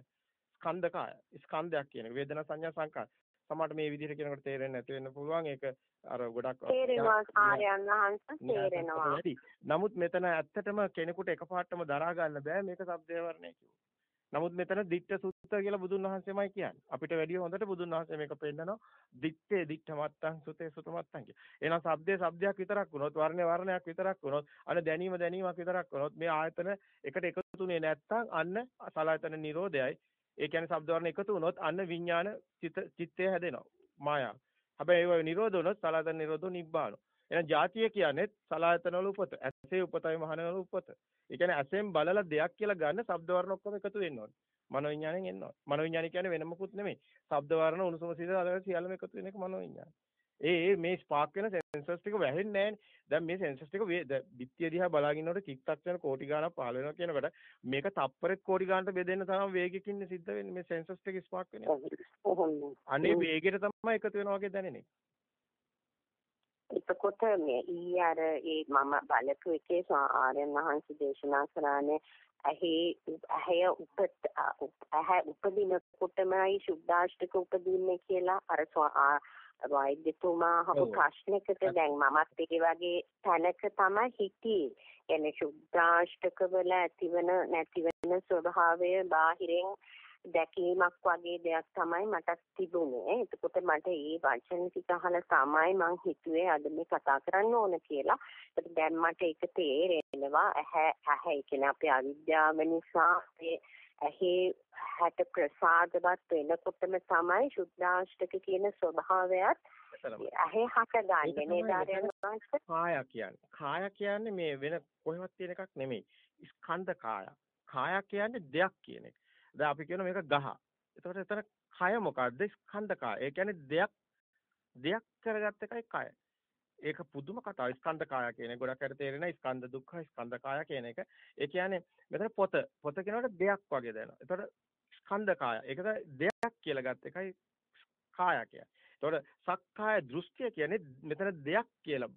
S2: ස්කන්ධ කාය. ස්කන්ධයක් කියන එක. වේදනා සංඥා සංකාර. සමහරට මේ විදිහට කියනකොට තේරෙන්නේ නැති වෙන්න පුළුවන්. ඒක අර ගොඩක්
S1: තේරෙනවා.
S2: නමුත් මෙතන ඇත්තටම කෙනෙකුට එකපාරටම දරා ගන්න බෑ මේක සබ්දේ වර්ණය කිව්වොත්. නමුත් මෙතන ditta sutta කියලා බුදුන් වහන්සේමයි කියන්නේ. අපිට වැඩිය හොඳට බුදුන් වහන්සේ මේක පෙන්නනවා. දිත්තේ දිත්ත මත්තං සුතේ සුත මත්තං කිය. එහෙනම් shabdේ shabdයක් විතරක් වුණොත් වර්ණේ වර්ණයක් විතරක් වුණොත් අන දැනීම දැනීමක් විතරක් වුණොත් මේ ආයතන එකට එකතුනේ නැත්තම් අන්න සලආයතන නිරෝධයයි. ඒ කියන්නේ ශබ්ද වර්ණ එකතු වුණොත් අන්න විඥාන චිත්ත චිත්තය හැදෙනවා. මායාව. හැබැයි ඒව නිරෝධ වුණොත් සලආයතන නිරෝධෝ නිබ්බානෝ. එහෙනම් ಜಾතිය කියන්නේ සලායතන වල උපත. ඇසේ උපතයි මහණවල උපත. ඒ කියන්නේ ඇසෙන් බලලා දෙයක් කියලා ගන්න ශබ්ද වර්ණ ඔක්කොම එකතු වෙන්න ඕනේ. මනෝවිඥාණයෙන් එන්න ඕනේ. මනෝවිඥාණය කියන්නේ වෙන මොකුත් නෙමෙයි. ශබ්ද වර්ණ උණුසුම සීතල අලවැල් සියල්ලම එකතු වෙන එක මනෝවිඥාණය. ඒ මේ ස්පාක් වෙන සෙන්සර්ස් ටික වැහෙන්නේ නැහැනේ. දැන් මේ සෙන්සර්ස් ටික බිත්තිය දිහා බලාගෙනනකොට චිත්තක්ෂණ කෝටි ගණක් පහළ වෙනවා කියනකොට මේක තප්පරෙත් කෝටි ගණන්ට බෙදෙන්න තරම් වේගයකින් සිද්ධ වෙන්නේ මේ සෙන්සර්ස් ටික ස්පාක් වෙනවා. අනේ වේගයට තමයි එකතු වෙනවා වගේ දැනෙන්නේ.
S1: එතකොට මේ ඊ අර ඒ මම බලපු එකේ ආර්යයන් වහන්සේ දේශනා කරානේ ඇහි ඇහැ උපත් ඇහැ උපදිනකොටමයි සුද්ධාෂ්ටක උපදින්නේ කියලා අර වෛද්‍යතුමා අහපු ප්‍රශ්නයකට දැන් මමත් ඒ වගේ තැනක තමයි හිටියේ. එන්නේ සුද්ධාෂ්ටක වල ඇතිවන නැතිවන ස්වභාවය බාහිරෙන් දැකීමක් වගේ දෙයක් තමයි මට තිබුණේ. එතකොට මට ඒ වචන ටික අහලා තමයි මං හිතුවේ අද මේ කතා කරන්න ඕන කියලා. ඒත් දැන් මට ඒක තේරෙනවා. ඇහැ ඇහැ කියන්නේ අපේ අවිද්‍යාව නිසා ඇහි හැට ප්‍රසාදවත් වෙනකොටම තමයි සුද්ධාෂ්ටක කියන ස්වභාවයත් ඇහි හටගන්නේ නේද
S2: කාය කියන්නේ. කාය කියන්නේ මේ වෙන කොහෙවත් තියෙන එකක් නෙමෙයි. ස්කන්ධ කාය. කාය කියන්නේ දෙයක් කියන එක. දැන් අපි කියන මේක ගහ. එතකොට එතන කය මොකද්ද? ස්කන්ධ කය. ඒ කියන්නේ දෙයක් දෙයක් කරගත්ත එකයි කය. ඒක පුදුම කතාවක්. ස්කන්ධ කය කියන එක ගොඩක් අය තේරෙන ස්කන්ධ දුක්ඛ ස්කන්ධ කය කියන එක. ඒ කියන්නේ මෙතන පොත. පොත කියනකොට දෙයක් වගේ දැනෙනවා. එතකොට ස්කන්ධ කය. ඒකද දෙයක් කියලා ගත්ත එකයි කාය කියන්නේ. එතකොට සක්කාය දෘෂ්ටිය කියන්නේ මෙතන දෙයක් කියලා.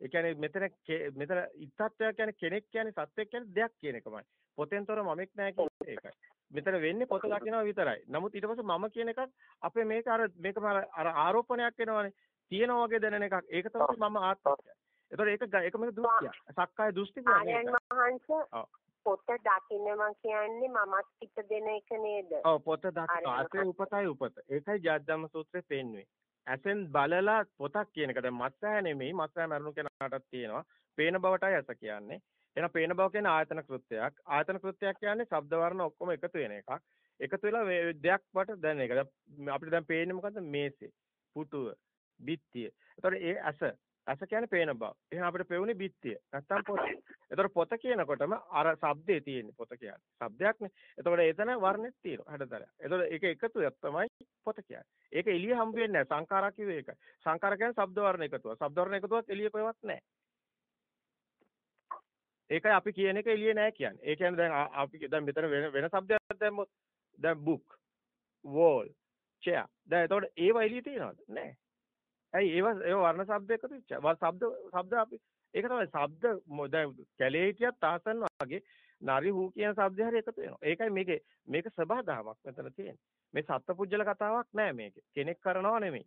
S2: ඒ කියන්නේ මෙතන මෙතන ඉත්තත්වයක් කියන්නේ කෙනෙක් කියන්නේ සත්‍යයක් කියන්නේ දෙයක් කියන එකමයි. පොතෙන්තර මමෙක් නැහැ කියන්නේ ඒකයි. මෙතන වෙන්නේ පොත දකිනවා විතරයි. නමුත් ඊට පස්සේ මම කියන එකක් අපේ මේක අර මේකම අර ආරෝපණයක් වෙනවනේ. තියෙනවා වගේ දැනෙන එකක්. ඒක තමයි මම ආත්මය. ඒතකොට ඒක ඒක මේක දෘෂ්ටිය. සක්කාය දෘෂ්ටි
S1: කියන්නේ. පොත දකින්නවා කියන්නේ මමත් ඉපදෙන එක නේද?
S2: ඔව් පොත දකින්න ආසේ උපතයි උපත. ඒකයි ජාද්දම්ම සූත්‍රයේ පෙන්වන්නේ. ඇසෙන් බලලා පොතක් කියන එක දැන් මත්සෑ නෙමෙයි මත්සෑ මරණු කෙනාටත් තියෙනවා. පේන බවටයි ඇස කියන්නේ. එහෙනම් පේන බව කියන්නේ ආයතන කෘත්‍යයක්. ආයතන කෘත්‍යයක් කියන්නේ ශබ්ද වර්ණ ඔක්කොම එකතු වෙන එකක්. එකතු වෙලා දෙයක් වට දැනෙන එක. අපිට දැන් පේන්නේ මොකද්ද? මේසේ, පුටුව, බිත්තිය. ඒතකොට ඒ ඇස ඇස කියන්නේ පේන බව. එහෙනම් අපිට පෙවුනේ බිත්තිය. නැත්තම් පොත. ඒතකොට පොත කියනකොටම අර ශබ්දේ තියෙන්නේ පොත කියන්නේ. ශබ්දයක්නේ. ඒතකොට එතන වර්ණෙත් තියෙනවා. හැඩතලයක්. ඒතකොට ඒක එකතුවක් තමයි පොත කියන්නේ. ඒක එළිය හම්බ වෙන්නේ නැහැ. සංඛාරා කිව්වේ ඒකයි. සංඛාර කියන්නේ ශබ්ද වර්ණ එකතුවක්. ශබ්ද වර්ණ එකතුවක් එළිය කොහෙවත් නැහැ. ඒකයි අපි කියන එක එළියේ නෑ කියන්නේ. ඒ කියන්නේ දැන් අපි දැන් මෙතන වෙන වෙන શબ્දයක් දැම්මොත් දැන් book wall chair. දැන් එතකොට ඒවා එළියේ තියනවද? නෑ. ඇයි ඒවා ඒවා වර්ණ શબ્ද එකතු වෙච්චා. වර්ණ શબ્ද શબ્ද අපි ඒක තමයි શબ્ද දැන් කැලේ හිටියත් ආසන්න වගේ නරි හූ කියන શબ્ද හැර එකතු වෙනවා. ඒකයි මේකේ මේක සබහාදාවක් මෙතන තියෙන්නේ. මේ සත්පුජ්‍යල කතාවක් නෑ මේකේ. කෙනෙක් කරනවා නෙමෙයි.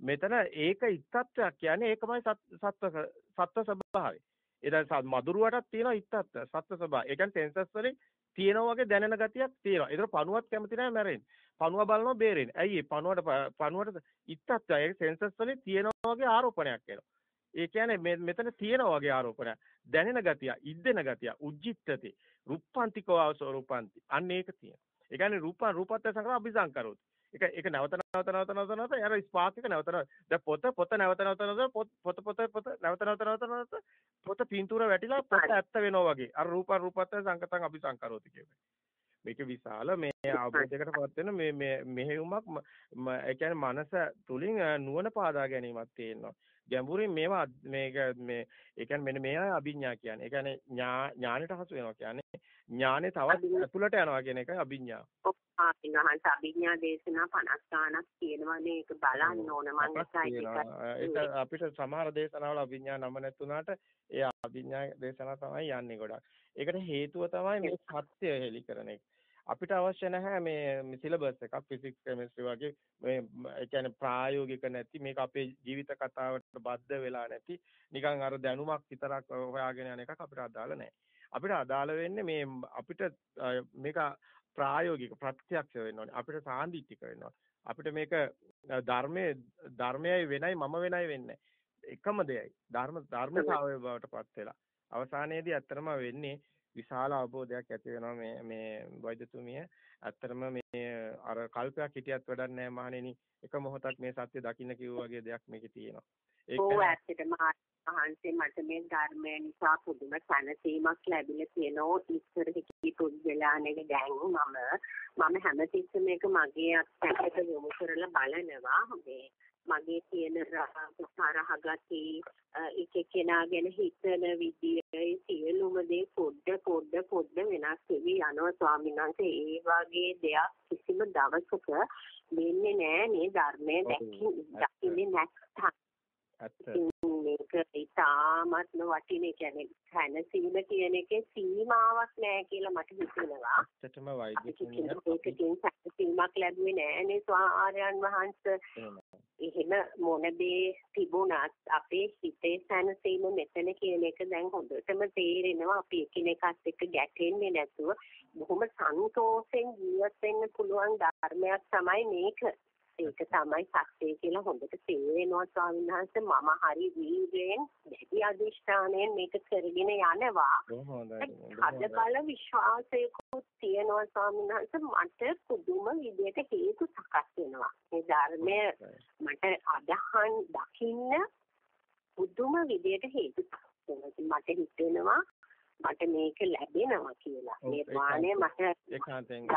S2: මෙතන ඒක ඉත්තත්වයක් කියන්නේ ඒකමයි සත්ව සත්ව ස්වභාවය. ඒ දැන් මදුරුවටත් තියෙනවා ඉත්තත් සත්ත්ව ස්වභාවය. ඒ කියන්නේ සෙන්සස් වලින් තියෙනවා වගේ දැනෙන ගතියක් තියෙනවා. ඒතර පණුවත් කැමති නැහැ මැරෙන්න. පණුව බලනවා බේරෙන්න. ඇයි ඒ පණුවට පණුවට ඉත්තත් ඒ සෙන්සස් වලින් තියෙනවා වගේ ආරෝපණයක් එනවා. ඒ කියන්නේ මෙතන තියෙනවා වගේ ආරෝපණයක්. දැනෙන ගතිය, ඉද්දෙන ගතිය, උජ්ජිත්තති, රුප්පන්තිකෝ අවසෝරුපන්ති. අන්න ඒක තියෙනවා. ඒ කියන්නේ රූප රූපත්‍ය සංකල්ප අபிසංකරොත්. ඒක ඒක නැවත නැවත නැවත නැවත නැවත අර ස්පාක් එක නැවත දැන් පොත පොත නැවත නැවත නැවත පොත පොත පොත නැවත නැවත නැවත නැවත. පොත පින්තූර වැටිලා පොත ඇත්ත වෙනවා වගේ. අර රූප රූපත්‍ය සංකතං අபிසංකරෝති කියන්නේ මේක විශාල මේ අවබෝධයකටපත් වෙන මේ මේ මෙහෙයුමක් ඒ කියන්නේ මනස තුලින් නුවණ පාදා ගැනීමක් තියෙනවා. ගැඹුරින් මේවා මේක මේ ඒ කියන්නේ මෙන්න මේවා අභිඥා කියන්නේ. ඒ කියන්නේ ඥානෙට හසු වෙනවා කියන්නේ ඥානෙ තවත් ඇතුළට යනවා කියන එකයි අභිඥා.
S1: ආපිනහන්ස අභිඥා දේශනා 50 ගාණක් තියෙනවානේ ඒක බලන්න ඕන මම
S2: ඒක අපිට සමහර දේශනාවල අභිඥා නම නැතුණාට ඒ අභිඥා දේශනා තමයි යන්නේ ගොඩක්. ඒකට හේතුව තමයි මේ සත්‍ය හෙලි කරන එක. අපිට අවශ්‍ය නැහැ මේ සිලබස් එකක් ෆිසික්ස් කෙමිස්ට්‍රි වගේ මේ ඒ කියන්නේ ප්‍රායෝගික නැති මේක අපේ ජීවිත කතාවට බද්ධ වෙලා නැති නිකන් අර දැනුමක් විතරක් හොයාගෙන යන එකක් අපිට අදාළ නැහැ. අපිට අදාළ වෙන්නේ මේ අපිට මේක ප්‍රායෝගික ප්‍රත්‍යක්ෂ වෙන්න ඕනේ. අපිට සාන්දිටික වෙන්න ඕනේ. අපිට මේක ධර්මයේ ධර්මයයි වෙනයි මම වෙනයි වෙන්නේ එකම දෙයයි. ධර්ම ධර්මතාවය බවට පත් වෙලා. අවසානයේදී ඇත්තටම වෙන්නේ විශාල අවබෝධයක් ඇති වෙනවා මේ මේ වෛද්‍යතුමිය ඇත්තටම මේ අර කල්පයක් හිටියත් වැඩක් නැහැ මහණෙනි එක මොහොතක් මේ සත්‍ය දකින්න කිව්ව වගේ දෙයක් මේකේ තියෙනවා
S1: ඒක ඔව් ඇත්තටම අහන්සේ මට මේ ධර්මය නිසා පුදුම සැනසීමක් ලැබිලා තියෙනවා. ඉස්සර හිටි පුද්ගලයා නෙක දැන් මම මම හැමතිස්සෙම මේක මගේ අත්දැකීමට යොමු කරලා බලනවා. මේ මගේ තියෙන තරහගති එක කෙනා ගැන හිතන විදිය සියලුම දේ පොඩ පොඩ පොඩ වෙනස් වෙවි යනවා. ස්වාමීන් වහන්සේ ඒ වගේ දෙයක් කිසිම දවසක වෙන්නේ නෑ. නේ ධර්මයේ දැක්කින්නේ නැත්නම් මේක ඉතාමත්ම වටින කියන්නේ හැනසීම කියන එකේ සීමාවක් නැහැ කියලා මට හිතෙනවා.
S2: ඇත්තටම වෛද්‍ය
S1: ඒකකින් සීමාවක් ලැබුවේ නෑනේ ස්වාආරයන් වහන්සේ. එහෙම මොන දේ තිබුණත් අපේ හිතේ සැනසීම මෙතන කියන එක දැන් හොඳටම තේරෙනවා අපි එකිනෙකත් එක්ක ගැටෙන්නේ නැතුව බොහොම සන්තෝෂෙන් ජීවත් වෙන්න පුළුවන් ධර්මයක් තමයි මේක. ඒක තමයි සත්‍යය කියලා හොඳට තේරෙනවා ස්වාමීන් වහන්සේ. මම හරි වීර්යෙන් දැඩි අධිෂ්ඨානයෙන් මේක කරගෙන යනවා. අද බල විශ්වාසයකුත් තියෙනවා ස්වාමීන් වහන්සේ. මට පුදුම විදියට හේතු සකස් වෙනවා. මේ ධර්මය මට අදහන් දකින්න පුදුම විදියට හේතු සකස් වෙනවා. මට හිතෙනවා මට මේක ලැබෙනවා කියලා. මේ වාණය මට
S2: ඒකාන්තයෙන්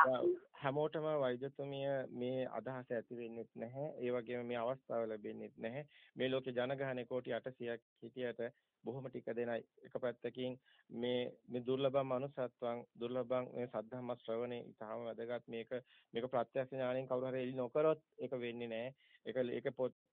S2: හැමෝටම වෛද්‍යතුමිය මේ අදහස ඇති වෙන්නේ නැහැ. ඒ වගේම මේ අවස්ථාව ලැබෙන්නේ නැහැ. මේ ලෝකේ ජනගහනය කෝටි 800ක් හිටියට බොහොම ටික දෙනයි එක පැත්තකින් මේ මේ දුර්ලභම අනුසත්වං දුර්ලභං මේ සද්ධාම ශ්‍රවණේ ඊටාම වැදගත් මේක මේක ප්‍රත්‍යක්ෂ ඥාණයෙන් කවුරු හරි එලි නොකරොත් ඒක වෙන්නේ නැහැ. ඒක ඒක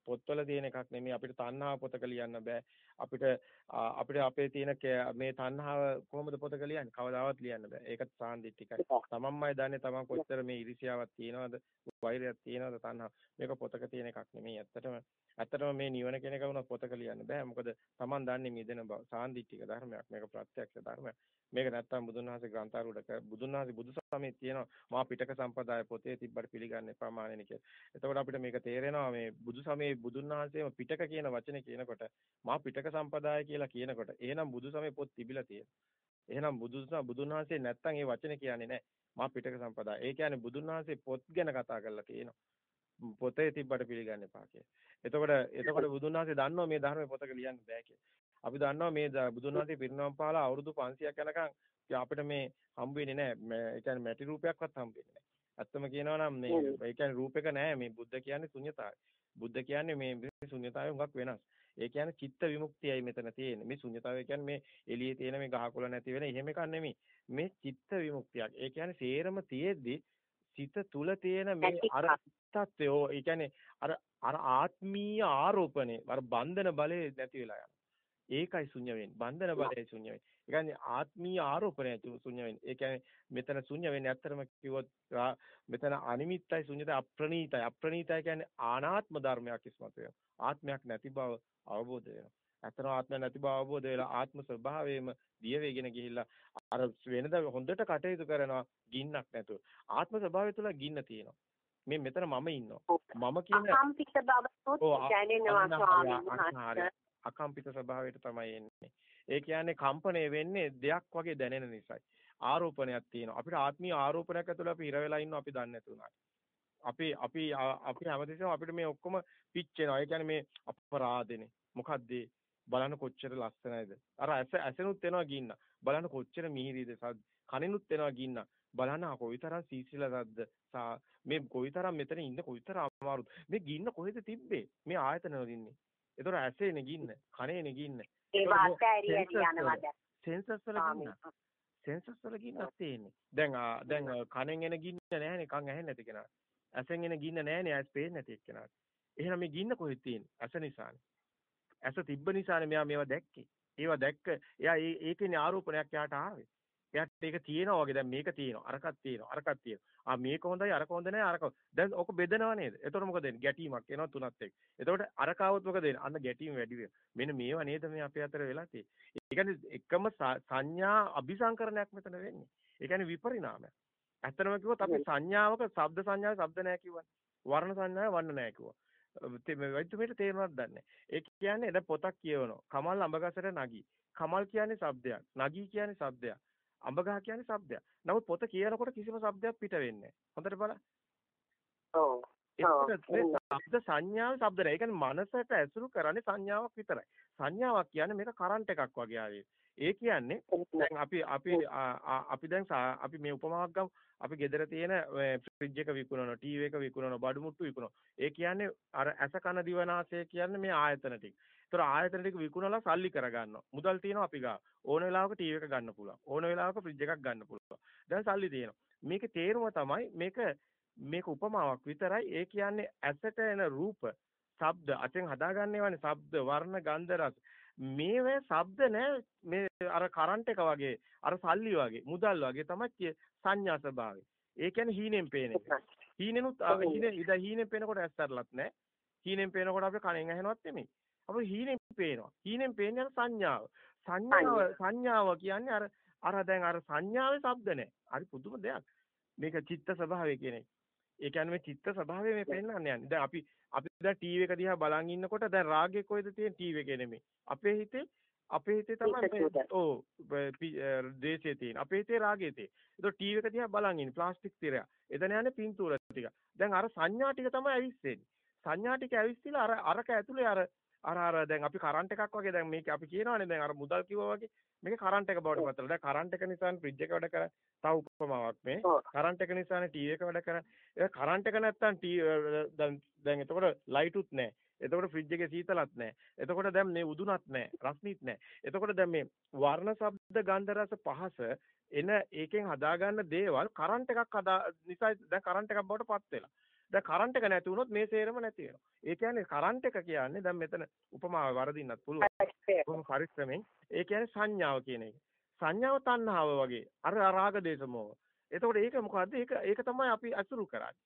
S2: පොත්වල තියෙන එකක් නෙමෙයි අපිට තණ්හාව පොතක ලියන්න බෑ. අපිට අපිට අපේ තියෙන මේ තණ්හාව කොහොමද පොතක ලියන්නේ? කවදාවත් ලියන්න බෑ. ඒක සාන්දිටිකයි. තමන්මයි දන්නේ තමන් කොච්චර මේ ඉරිසියාවක් තියනවද, වෛරයක් තියනවද තණ්හාව. මේක පොතක තියෙන එකක් නෙමෙයි. ඇත්තටම ඇත්තටම මේ නිවන කෙනෙක් වුණා පොතක ලියන්න බෑ. මොකද තමන් දන්නේ මිදෙන බව. සාන්දිටික ධර්මයක්. මේක ප්‍රත්‍යක්ෂ ධර්මයක්. මේක නැත්තම් බුදුන් වහන්සේ ග්‍රන්ථාරූඪක බුදුන් වහන්සේ බුදු සමයේ තියෙන මා පිටක සම්පදාය පොතේ තිබ්බට පිළිගන්න එපා මානෙනි කියලා. එතකොට අපිට මේක තේරෙනවා මේ බුදු සමයේ බුදුන් වහන්සේම පිටක කියන වචනේ කියනකොට මා පිටක සම්පදාය කියලා කියනකොට එහෙනම් බුදු සමයේ පොත් තිබිලා තියෙනවා. එහෙනම් බුදුන් බුදුන් වහන්සේ නැත්තම් ඒ වචනේ කියන්නේ නැහැ. මා පිටක සම්පදාය. ඒ කියන්නේ බුදුන් වහන්සේ පොත් ගැන කතා කරලා තියෙනවා. පොතේ තිබ්බට පිළිගන්න එපා කියලා. එතකොට එතකොට බුදුන් වහන්සේ දන්නවා මේ ධර්මයේ පොතක ලියන්න බෑ කියලා. අපි දන්නවා මේ බුදුන් වහන්සේ පිරිනවම් පාලා අවුරුදු 500ක් යනකම් අපිට මේ හම්බ වෙන්නේ නැහැ. ඒ කියන්නේ මැටි රූපයක්වත් හම්බ වෙන්නේ නැහැ. ඇත්තම කියනවා නම් මේ ඒ කියන්නේ රූපයක නැහැ මේ බුද්ධ කියන්නේ ශුන්‍යතාවය. බුද්ධ කියන්නේ මේ ශුන්‍යතාවය හුඟක් වෙනස්. ඒ කියන්නේ චිත්ත විමුක්තියයි මෙතන තියෙන්නේ. මේ ශුන්‍යතාවය කියන්නේ මේ එළියේ තියෙන මේ ගහකොළ නැති වෙන එහෙම එකක් නෙමෙයි. මේ චිත්ත විමුක්තියක්. ඒ කියන්නේ සේරම තියෙද්දි සිත තුල තියෙන මේ අර තත්ත්වය ඒ කියන්නේ අර අර ආත්මීය ආරෝපණය අර බන්ධන බලය නැති වෙලා යනවා. ඒකයි ශුන්‍ය වෙන්නේ. බන්ධන බලය ශුන්‍ය වෙන්නේ. ඒ කියන්නේ ආත්මීය ආරෝපණය ශුන්‍ය වෙන්නේ. ඒ කියන්නේ මෙතන ශුන්‍ය වෙන්නේ ඇත්තටම කිව්වොත් මෙතන අනිමිත්තයි ශුන්‍යතයි අප්‍රණීතයි. අප්‍රණීතයි කියන්නේ ආනාත්ම ධර්මයක් ඉස්මතු වෙනවා. ආත්මයක් නැති බව අවබෝධ වෙනවා. ඇත්තම ආත්ම නැති බව අවබෝධ වෙලා ආත්ම ස්වභාවයෙන්ම දිය වේගෙන ගිහිල්ලා අර වෙනද හොඳට කටයුතු කරනවා ගින්නක් නැතුව. ආත්ම ස්වභාවය තුළ ගින්න තියෙනවා. මේ මෙතන මම ඉන්නවා. මම කියන
S1: අකම්පිත බව දැනෙනවා ස්වාමීන් වහන්සේ.
S2: අකම්පිත ස්වභාවයට තමයි එන්නේ. ඒ කියන්නේ කම්පණය වෙන්නේ දෙයක් වගේ දැනෙන නිසායි. ආරෝපණයක් තියෙනවා. අපිට ආත්මීය ආරෝපණයක් ඇතුළේ අපි ඉර වෙලා ඉන්නවා අපි දන්නේ නැතුණා. අපි අපි අපි හැමතිස්සෙම අපිට මේ ඔක්කොම පිච්චෙනවා. ඒ කියන්නේ මේ අපරාධෙනේ. මොකද්ද බලන්න කොච්චර ලස්සනයිද. අර ඇස ඇසෙනුත් එනවා ගින්න. බලන්න කොච්චර මිහිරිද. කනිනුත් එනවා ගින්න. බලන්න කොයිතරම් සීසිලදක්ද. මේ කොයිතරම් මෙතන ඉන්න කොයිතරම් අමාරුද. මේ ගින්න කොහෙද තිබ්බේ? මේ ආයතන වල ඉන්නේ. ඒතර ඇසේනේ ගින්න, කනේනේ ගින්න.
S1: ඒ වාත ඇරි ඇරි යනවාද?
S2: සෙන්සස් වල ගින්න. සෙන්සස් වල ගින්නක් තියෙන්නේ. දැන් දැන් කනෙන් එන ගින්න නැහැනේ කන් ඇහෙන්නේ නැති කෙනාට. ඇසෙන් එන ගින්න නැහැනේ ඇස් පේන්නේ නැති එක්කෙනාට. එහෙනම් මේ ගින්න කොහෙද තියෙන්නේ? ඇස නිසානේ. ඇස තිබ්බ නිසානේ මෙයා මේවා දැක්කේ. ඒවා දැක්ක එයා ඒකේනේ ආරෝපණයක් යාට ආවේ. එයාට ඒක තියෙනවා වගේ දැන් මේක තියෙනවා අරකක් තියෙනවා අරකක් තියෙනවා. ආ මේක හොඳයි අරක හොඳ නැහැ අරක. දැන් ඔක බෙදනවා නේද? එතකොට මොකද වෙන්නේ? ගැටීමක් එනවා තුනත් එක්ක. එතකොට අරකාවොත් මොකද වෙන්නේ? අන්න ගැටීම වැඩි වෙනවා. මෙන්න මේවා නේද මේ අපේ අතර වෙලා තියෙන්නේ. ඒ කියන්නේ එකම සංඥා අபிසංකරණයක් මෙතන වෙන්නේ. ඒ කියන්නේ විපරිණාමයක්. ඇත්තම කිව්වොත් අපි සංඥාවක ශබ්ද සංඥාවේ ශබ්ද නැහැ කිව්වනේ. වර්ණ සංඥාවේ වර්ණ නැහැ කිව්වා. වෛද්‍යමයට තේරුණාද දන්නේ. ඒ කියන්නේ එද පොතක් කියවනවා. කමල් අඹගසට නගී. කමල් කියන්නේ ශබ්දයක්. නගී කියන්නේ ශබ්දයක්. අඹගහ කියන්නේ ශබ්දයක්. නමුත් පොත කියනකොට කිසිම ශබ්දයක් පිට වෙන්නේ නැහැ. හොඳට බලන්න.
S1: ඔව්.
S2: ශබ්ද සංඥාව ශබ්ද නෑ. ඒ කියන්නේ මනසට ඇසුරු කරන්නේ සංඥාවක් විතරයි. සංඥාවක් කියන්නේ මේක කරන්ට් එකක් වගේ ආවේ. ඒ කියන්නේ දැන් අපි අපි අපි දැන් අපි මේ උපමාවක් ගමු. අපි ගෙදර තියෙන ෆ්‍රිජ් එක විකුණනවා, ටීවී එක විකුණනවා, බඩු මුට්ටු විකුණනවා. ඒ කියන්නේ අර ඇස කන දිවනාසය කියන්නේ මේ ආයතන ටික. ඒතර ආයතන ටික විකුණලා සල්ලි කරගන්නවා. මුදල් තියෙනවා අපි ගාව. ඕන වෙලාවක ටීවී එක ගන්න පුළුවන්. ඕන වෙලාවක ෆ්‍රිජ් එකක් ගන්න පුළුවන්. දැන් සල්ලි තියෙනවා. මේකේ තේරුම තමයි මේක මේක උපමාවක් විතරයි. ඒ කියන්නේ ඇසට එන රූප, ශබ්ද අතෙන් හදාගන්නේවනේ ශබ්ද, වර්ණ, ගන්ධ, රස. මේවේ ශබ්ද නෑ මේ අර කරන්ට් එක වගේ අර සල්ලි වගේ මුදල් වගේ තමයි සංඥා ස්වභාවය. ඒ කියන්නේ හීනෙන් පේන එක. හීනෙනුත් හීනේ ඉද හීනෙන් පේනකොට ඇස්තරලත් නෑ. හීනෙන් පේනකොට අපි කණෙන් ඇහෙනවත් නෙමෙයි. අපි හීනෙන් පේනවා. හීනෙන් පේන්නේ සංඥාව. සංඥාව සංඥාව කියන්නේ අර අර දැන් අර සංඥාවේ ශබ්ද නෑ. හරි පුදුම දෙයක්. මේක චිත්ත ස්වභාවය කියන එක. ඒ කියන්නේ මේ චිත්ත ස්වභාවය මේ පෙන්වන්නේ යන්නේ. දැන් අපි අපි දැන් ටීවී එක දිහා බලන් ඉන්නකොට දැන් රාගය කොහෙද තියෙන්නේ ටීවී එකේ නෙමෙයි. අපේ හිතේ අපේ හිතේ තමයි ඔව් දේශයේ තියෙන. අපේ හිතේ රාගය තියෙන. ඒක ටීවී එක දිහා බලන් ඉන්නේ ප්ලාස්ටික් තිරය. එතන යන්නේ පින්තූර ටික. දැන් අර සංඥා ටික තමයි ඇවිස්සෙන්නේ. සංඥා ටික ඇවිස්සලා අර අරක ඇතුලේ අර අර අර දැන් අපි කරන්ට් එකක් වගේ දැන් මේක අපි කියනවානේ දැන් අර මුදල් කිව්වා වගේ මේක කරන්ට් එක බවට පත් වෙලා. දැන් කරන්ට් එක නිසානේ ෆ්‍රිජ් එක වැඩ කරන්නේ. තව උපමාවක් මේ. කරන්ට් එක නිසානේ ටීවී එක වැඩ කරන්නේ. ඒක කරන්ට් එක නැත්තම් දැන් දැන් එතකොට ලයිටුත් නැහැ. එතකොට ෆ්‍රිජ් එකේ සීතලත් නැහැ. එතකොට දැන් මේ උදුනත් නැහැ. රස්නිත් නැහැ. එතකොට දැන් මේ වර්ණ ශබ්ද ගන්ධ රස පහස එන ඒකෙන් හදාගන්න දේවල් කරන්ට් එකක් හදා නිසා දැන් කරන්ට් එකක් බවට පත් වෙලා. දැන් කරන්ට් එක නැති වුණොත් මේ සේරම නැති වෙනවා. ඒ කියන්නේ කරන්ට් එක කියන්නේ දැන් මෙතන උපමාව වරදින්නත් පුළුවන්. කොහොම පරිස්සමෙන්. ඒ කියන්නේ සංඥාව කියන එක. සංඥාව තණ්හාව වගේ. අර රාග දේශ මොහ. එතකොට ඒක මොකද්ද? ඒක ඒක තමයි අපි අසුරු කරන්නේ.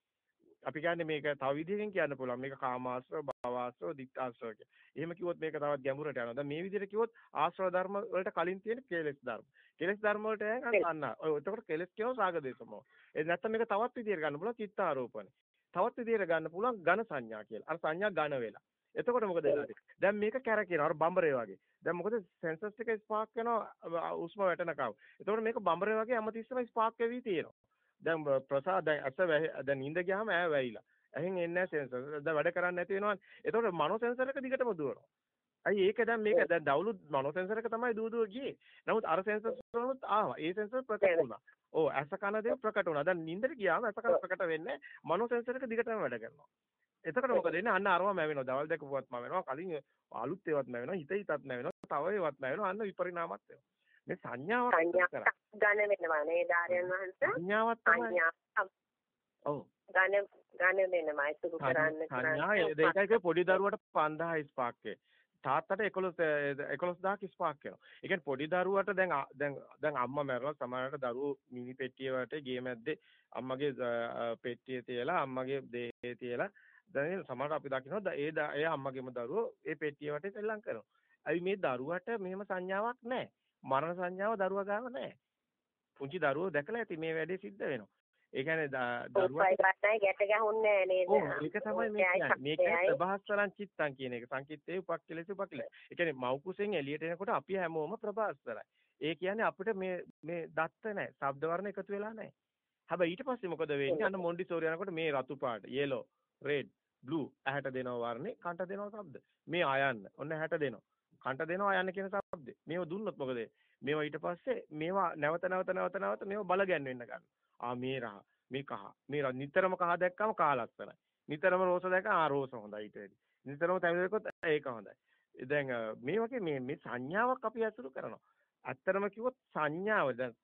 S2: අපි කියන්නේ මේක තව විදිහකින් කියන්න පුළුවන්. මේක කාමාශ්‍රව, භවආශ්‍රව, දික්ඛාශ්‍රව කිය. එහෙම කිව්වොත් මේක තවත් ගැඹුරට යනවා. දැන් මේ විදිහට කිව්වොත් ආශ්‍රව ධර්ම වලට කලින් තියෙන කෙලෙස් ධර්ම. කෙලෙස් ධර්ම වලට යන අන්න. ඔය එතකොට කෙලෙස් කියව රාග දේශ මොහ. ඒ නැත්තම් මේක තවත් විදිහකට ගන්න පුළුවන් චිත්තාරෝපණ. තවත් විදිහට ගන්න පුළුවන් ඝන සංඥා කියලා. අර සංඥා ඝන වෙලා. එතකොට මොකද වෙන්නේ? දැන් මේක කැරකෙනවා. අර බම්බරේ වගේ. දැන් මොකද සෙන්සර්ස් එක ස්පාර්ක් වෙනවා උස්ම වැටෙනකව. එතකොට මේක බම්බරේ වගේ හැමතිස්සෙම ස්පාර්ක් වෙවි තියෙනවා. දැන් ප්‍රසාද දැන් අස දැන් නිින්ද ගියාම ඈ වැහිලා. එහෙන් එන්නේ නැහැ සෙන්සර්. දැන් වැඩ කරන්නේ නැති වෙනවා. එතකොට මනෝ සෙන්සර් එක දිගටම දුවනවා. අයි ඒක දැන් මේක දැන් ඩවුන්ලෝඩ් මනෝ සෙන්සර් එක තමයි දුව දුව ගියේ. නමුත් අර සෙන්සර් වලත් ආවා. ඒ සෙන්සර් ප්‍රකට වුණා. ඔව් ඇස කන දේ ප්‍රකට වුණා. දැන් නිින්දට ගියාම ඇස කන ප්‍රකට වෙන්නේ මනෝ සෙන්සර් එක දිගටම වැඩ කරනවා. එතකොට මොකද වෙන්නේ? අන්න අරම මැවෙනවා. දවල් දැකපුවත් මැවෙනවා. කලින් අලුත් ඒවත් මැවෙනවා. හිත හිතත් මැවෙනවා. තව ඒවත් මැවෙනවා. අන්න විපරිණාමත් වෙනවා. මේ සංඥාවක්
S1: කරා. ගණ වෙනවා නේද ආර්යයන් වහන්සේ?
S2: සංඥාවක් තමයි. ඔව්.
S1: ගණ ගණ වෙනවා. ඒක කරන්න
S2: සංඥා ඒකයි පොඩි දරුවට 5000 ස්පාක් තාත්තට 11 11000ක් ස්පාක් වෙනවා. ඒ කියන්නේ පොඩි දරුවට දැන් දැන් දැන් අම්මා මැරලා සමහරවිට දරුවෝ මිනි පෙට්ටිය වලට ගේ මැද්දේ අම්මගේ පෙට්ටිය තියලා අම්මගේ දේහේ තියලා දැන් සමහර අපි දකිනවා ඒ ඒ අම්මගේම දරුවෝ ඒ පෙට්ටිය වටේ සෙල්ලම් කරනවා. අයි මේ දරුවට මෙහෙම සංඥාවක් නැහැ. මරණ සංඥාව දරුවා ගාව නැහැ. පුංචි දරුවෝ දැකලා ඇති මේ වැඩේ සිද්ධ වෙනවා. ඒ කියන්නේ දරුවා
S1: ගැට ගහන්නේ නේද?
S2: ඔව් ඒක තමයි මේ කියන්නේ. මේක ප්‍රභාස්වරං චිත්තං කියන එක. සංකිට්ඨේ උපක්ඛලේසු උපක්ඛලේ. ඒ කියන්නේ මව් කුසෙන් එළියට එනකොට අපි හැමෝම ප්‍රභාස්වරයි. ඒ කියන්නේ අපිට මේ මේ දත්ත නැහැ. ශබ්ද වර්ණ එකතු වෙලා නැහැ. හැබැයි ඊට පස්සේ මොකද වෙන්නේ? අන්න මොන්ඩිසෝරි යනකොට මේ රතු පාට, yellow, red, blue ඇහැට දෙනවා වර්ණේ, කන්ට දෙනවා ශබ්ද. මේ අයන්න. ඔන්න ඇහැට දෙනවා. කන්ට දෙනවා අයන්න කියන ශබ්දේ. මේව දුන්නොත් මොකද මේවා ඊට පස්සේ මේවා නැවත නැවත නැවත නැවත මේවා බල ගැන්වෙන්න ගන්නවා. ආ මේ රහ මේ කහ. මේ නිතරම කහ දැක්කම කහ ලස්සනයි නිතරම රෝස දැක්කම ආ රෝස හොඳයි ඊට වැඩි. නිතරම තැඹිලි දැක්කොත් ඒක හොඳයි. දැන් මේ වගේ මේ මේ සංඥාවක් අපි අසුරු කරනවා. ඇත්තටම කිව්වොත් සංඥාව. දැන්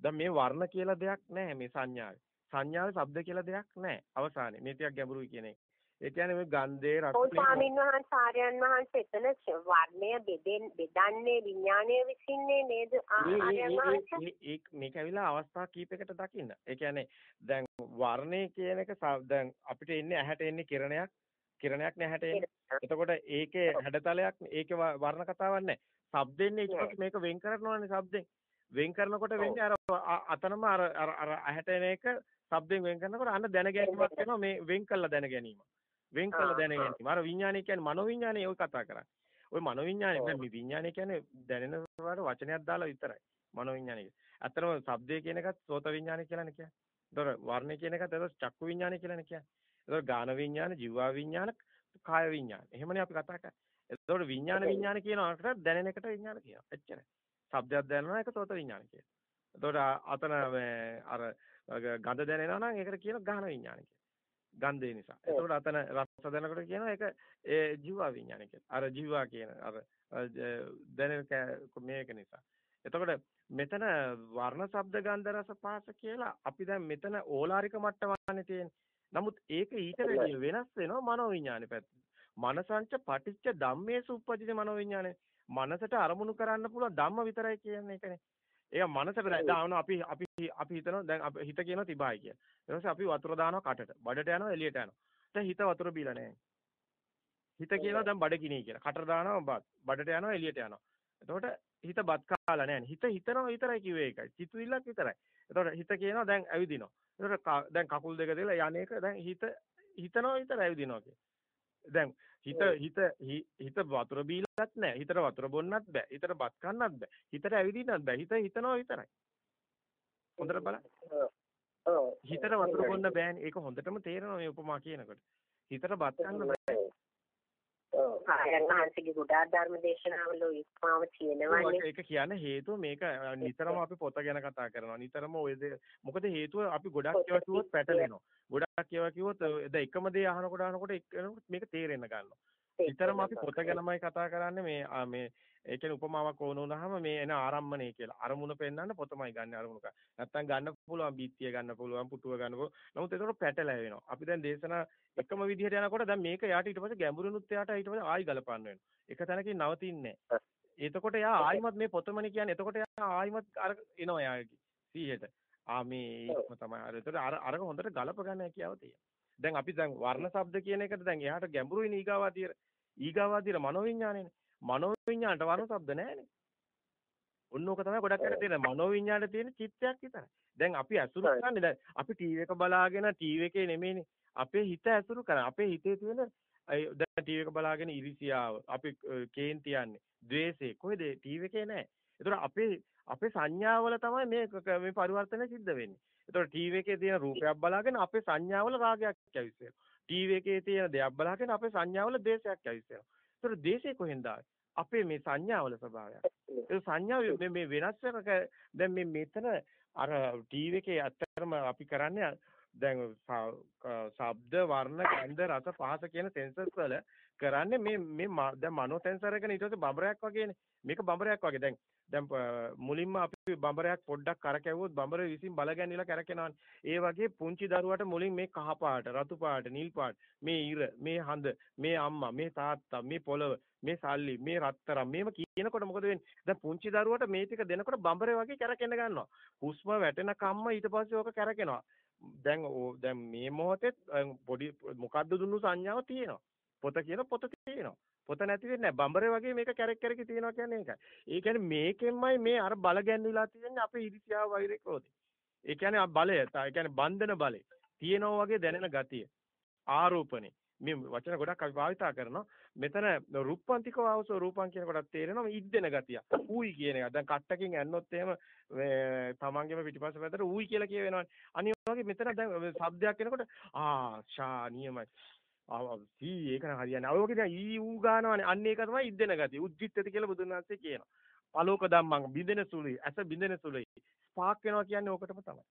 S2: දැන් මේ වර්ණ කියලා දෙයක් නැහැ මේ සංඥාවේ. සංඥාවේ ශබ්ද කියලා දෙයක් නැහැ. අවසානයේ. මේ ටිකක් ගැඹුරුයි කියන එක. ඒ කියන්නේ මේ ගන්ධේ රස
S1: ඔව් ස්වාමීන් වහන්සේ ආර්යයන් වහන්සේ එතන වර්ණය බෙදෙන් බෙදන්නේ විඥානය විසින්නේ නේද ආර්යයන් වහන්සේ
S2: මේක ඇවිල්ලා අවස්ථා කීපයකට දකින්න. ඒ කියන්නේ දැන් වර්ණය කියන එක දැන් අපිට එන්නේ ඇහැට එන්නේ කිරණයක් කිරණයක් නෑ ඇහැට එන්නේ. එතකොට ඒකේ හැඩතලයක් ඒකේ වර්ණ කතාවක් නෑ. ශබ්දෙන්නේ ඊට මේක වෙන් කරනවානේ ශබ්දෙන්. වෙන් කරනකොට වෙන්නේ අර අතනම අර අර ඇහැට එන එක ශබ්දෙන් වෙන් කරනකොට අන්න දැන ගැනීමක් වෙනවා මේ වෙන් කළා දැන ගැනීම. වෙන් කළ දැන ගැනීම. අර විඥානය කියන්නේ මනෝවිඥානය ඔය කතා කරන්නේ. ඔය මනෝවිඥානය දැන් මේ විඥානය කියන්නේ දැනෙන වචනයක් දාලා විතරයි. මනෝවිඥානය. ඇත්තටම ශබ්දය කියන එකත් සෝත විඥානය කියලානේ කියන්නේ. ඒතර වර්ණය කියන එකත් ඒක චක්කු විඥානය කියලානේ කියන්නේ. ඒතර ගාන විඥාන, ජීවා විඥාන, කාය විඥාන. එහෙමනේ අපි කතා කරන්නේ. ඒතකොට විඥාන විඥාන කියනකට දැනෙන එකට විඥාන කියනවා. එච්චරයි. ශබ්දයක් දැනනවා ඒක සෝත විඥාන කියනවා. ඒතකොට අතන අර ගඳ දැනෙනවා නම් ඒකට කියන ගාන විඥාන. ගන්ධය නිසා. එතකොට අතන රස දැනකොට කියනවා ඒක ඒ ජීවා විඥානය කියලා. අර ජීවා කියන අර දැනෙන මේක නිසා. එතකොට මෙතන වර්ණ ශබ්ද ගන්ධ රස පාස කියලා අපි දැන් මෙතන ඕලාරික මට්ටමනේ තියෙන්නේ. නමුත් ඒක ඊට වැඩිය වෙනස් වෙනවා මනෝවිඥානේ පැත්තට. මනසංච පටිච්ච ධම්මේසු උප්පජිත මනෝවිඥානේ. මනසට අරමුණු කරන්න පුළුවන් ධම්ම විතරයි කියන්නේ ඒකනේ. ඒක මනසට දානවා අපි අපි අපි හිතනවා දැන් අපි හිත කියනවා තිබායි කියලා. ඊට පස්සේ අපි වතුර දානවා කටට. බඩට යනවා එළියට යනවා. දැන් හිත වතුර බීලා නැහැ. හිත කියනවා දැන් බඩ කිනී කියලා. කටට දානවා බත්. බඩට යනවා එළියට යනවා. එතකොට හිත බත් කාලා නැහැ. හිත හිතනවා විතරයි කිව්වේ ඒකයි. චිතුවිල්ලක් විතරයි. එතකොට හිත කියනවා දැන් ඇවිදිනවා. එතකොට දැන් කකුල් දෙක දාලා යන්නේක දැන් හිත හිතනවා විතරයි ඇවිදිනවා කියන්නේ. දැන් හිත හිත හිත වතුර බීලත් නැහැ. හිතට වතුර බොන්නත් බෑ. හිතට බත් කන්නත් බෑ. හිතට ඇවිදින්නත් බෑ. හිත හිතනවා විතරයි. හොඳට බලන්න. හිතට වතුර බොන්න බෑනේ. ඒක හොඳටම තේරෙනවා මේ උපමා කියනකොට. හිතට බත් කන්න බෑ.
S1: ආයන් වහන්සේගේ ගොඩාක් ධර්ම දේශනාවල උපමාව තියෙනවානේ.
S2: ඒක කියන්නේ හේතුව මේක නිතරම අපි පොත ගැන කතා කරනවා. නිතරම ඔය මොකද හේතුව අපි ගොඩක් ඒවා කිව්වොත් පැටලෙනවා. ගොඩක් ඒවා කිව්වොත් එකම දේ අහනකොට අහනකොට මේක තේරෙන්න ගන්නවා. විතරම අපි පොත ගැනමයි කතා කරන්නේ මේ මේ ඒ කියන්නේ උපමාවක් ඕන වුණාම මේ එන ආරම්මණය කියලා. අරමුණ පෙන්වන්න පොතමයි ගන්න අරමුණ කරා. නැත්තම් ගන්න පුළුවන් බීත්තිය ගන්න පුළුවන් පුටුව ගන්න පුළුවන්. නමුත් ඒකට පැටලැ වෙනවා. අපි දැන් දේශනා එකම විදිහට යනකොට දැන් මේක යාට ඊට පස්සේ ගැඹුරුනුත් යාට ඊට පස්සේ ආයි ගලපන්න වෙනවා. එක තැනකින් නවතින්නේ නැහැ. එතකොට යා ආයිමත් මේ පොතමනේ කියන්නේ. එතකොට යා ආයිමත් අර එනවා යාගේ 100ට. ආ මේ ඒකම තමයි. අර එතකොට අර අරක හොඳට ගලප ගන්න හැකියාව තියෙනවා. දැන් අපි දැන් වර්ණ ශබ්ද කියන එකට දැන් එහාට ගැඹුරුයි ඊගාවාදියර. ඊගාවාදියර මනෝවිඤ්ඤාණයනේ. මනෝවිඤ්ඤාණයට වර්ණ ශබ්ද නැහැනේ. ඔන්න ඕක තමයි ගොඩක් අර තියෙන මනෝවිඤ්ඤාණයට තියෙන චිත්තයක් විතරයි. දැන් අපි අසුරු කරන්නේ දැන් අපි ටීවී එක බලාගෙන ටීවී එකේ නෙමෙයිනේ. අපේ හිත ඇසුරු කරන අපේ හිතේ තියෙන දැන් ටීවී එක බලාගෙන ඉරිසියාව අපි කේන්ති යන්නේ. ද්වේෂය කොහෙද ටීවී එකේ නැහැ. ඒතර අපේ අපේ සංඥාවල තමයි මේ මේ පරිවර්තනය සිද්ධ වෙන්නේ. ඒතකොට ටීවී එකේ තියෙන රූපයක් බලාගෙන අපේ සංඥාවල රාගයක් ඇවිස්සෙනවා. ටීවී එකේ තියෙන දෙයක් බලාගෙන අපේ සංඥාවල ද්වේෂයක් ඇවිස්සෙනවා. ඒතකොට ද්වේෂය කොහෙන්ද අපේ මේ සංඥාවල ස්වභාවයක්. ඒ සංඥාව මේ මේ වෙනස් වෙනක දැන් මේ මෙතන අර ටීවී එකේ ඇත්තටම අපි කරන්නේ දැන් ශබ්ද වර්ණ ගන්ධ රස පහස කියන සෙන්සර්ස් වල කරන්නේ මේ මේ දැන් මනෝ සෙන්සර් එකනේ ඊට පස්සේ බඹරයක් වගේනේ මේක බඹරයක් වගේ දැන් දැන් මුලින්ම අපි බඹරයක් පොඩ්ඩක් කරකැවුවොත් බඹර විසින් බල ගැන්විලා කරකිනවනේ. ඒ වගේ පුංචි දරුවට මුලින් මේ කහ පාට, රතු පාට, නිල් පාට, මේ ඉර, මේ හඳ, මේ අම්මා, මේ තාත්තා, මේ පොළව, මේ සල්ලි, මේ රත්තරන් මේව කියනකොට මොකද වෙන්නේ? දැන් පුංචි දරුවට මේ ටික දෙනකොට බඹරේ වගේ කරකින ගන්නවා. හුස්ම වැටෙන කම්ම ඊට පස්සේ ඕක කරකිනවා. දැන් දැන් මේ මොහොතේ පොඩි මොකද්ද දුන්නු සංඥාව තියෙනවා. පොත කියන පොත තියෙනවා. පොත නැති වෙන්නේ නැහැ. බඹරේ වගේ මේක කැරක් කැරකි තියෙනවා කියන්නේ ඒකයි. ඒ කියන්නේ මේකෙන්මයි මේ අර බල ගැන්විලා තියෙන්නේ අපේ ඉරිසියාව වෛරේ ක්‍රෝධය. ඒ කියන්නේ බලය, ඒ කියන්නේ බන්ධන බලය. තියෙනවා වගේ දැනෙන ගතිය. ආරෝපණය. මේ වචන ගොඩක් අපි භාවිතා කරනවා. මෙතන රුප්පන්තිකව අවසෝ රූපං කියන කොටත් තේරෙනවා ඉද්දෙන ගතිය. ඌයි කියන එක. දැන් කට්ටකින් ඇන්නොත් එහෙම තමන්ගේම පිටිපස්ස පැත්තට ඌයි කියලා කියවෙනවනේ. අනිත් වගේ මෙතන දැන් શબ્දයක් එනකොට ආ ෂා නියමයි. ආ සී ඒක නම් හරියන්නේ. අය වගේ දැන් ඊ ඌ ගන්නවනේ. අන්න ඒක තමයි ඉද්දෙන ගතිය. උද්දිත්තති කියලා බුදුන් වහන්සේ කියනවා. පලෝක ධම්මං බින්දෙන සුළුයි. ඇස බින්දෙන සුළුයි. ස්පාක් වෙනවා කියන්නේ ඕකටම තමයි.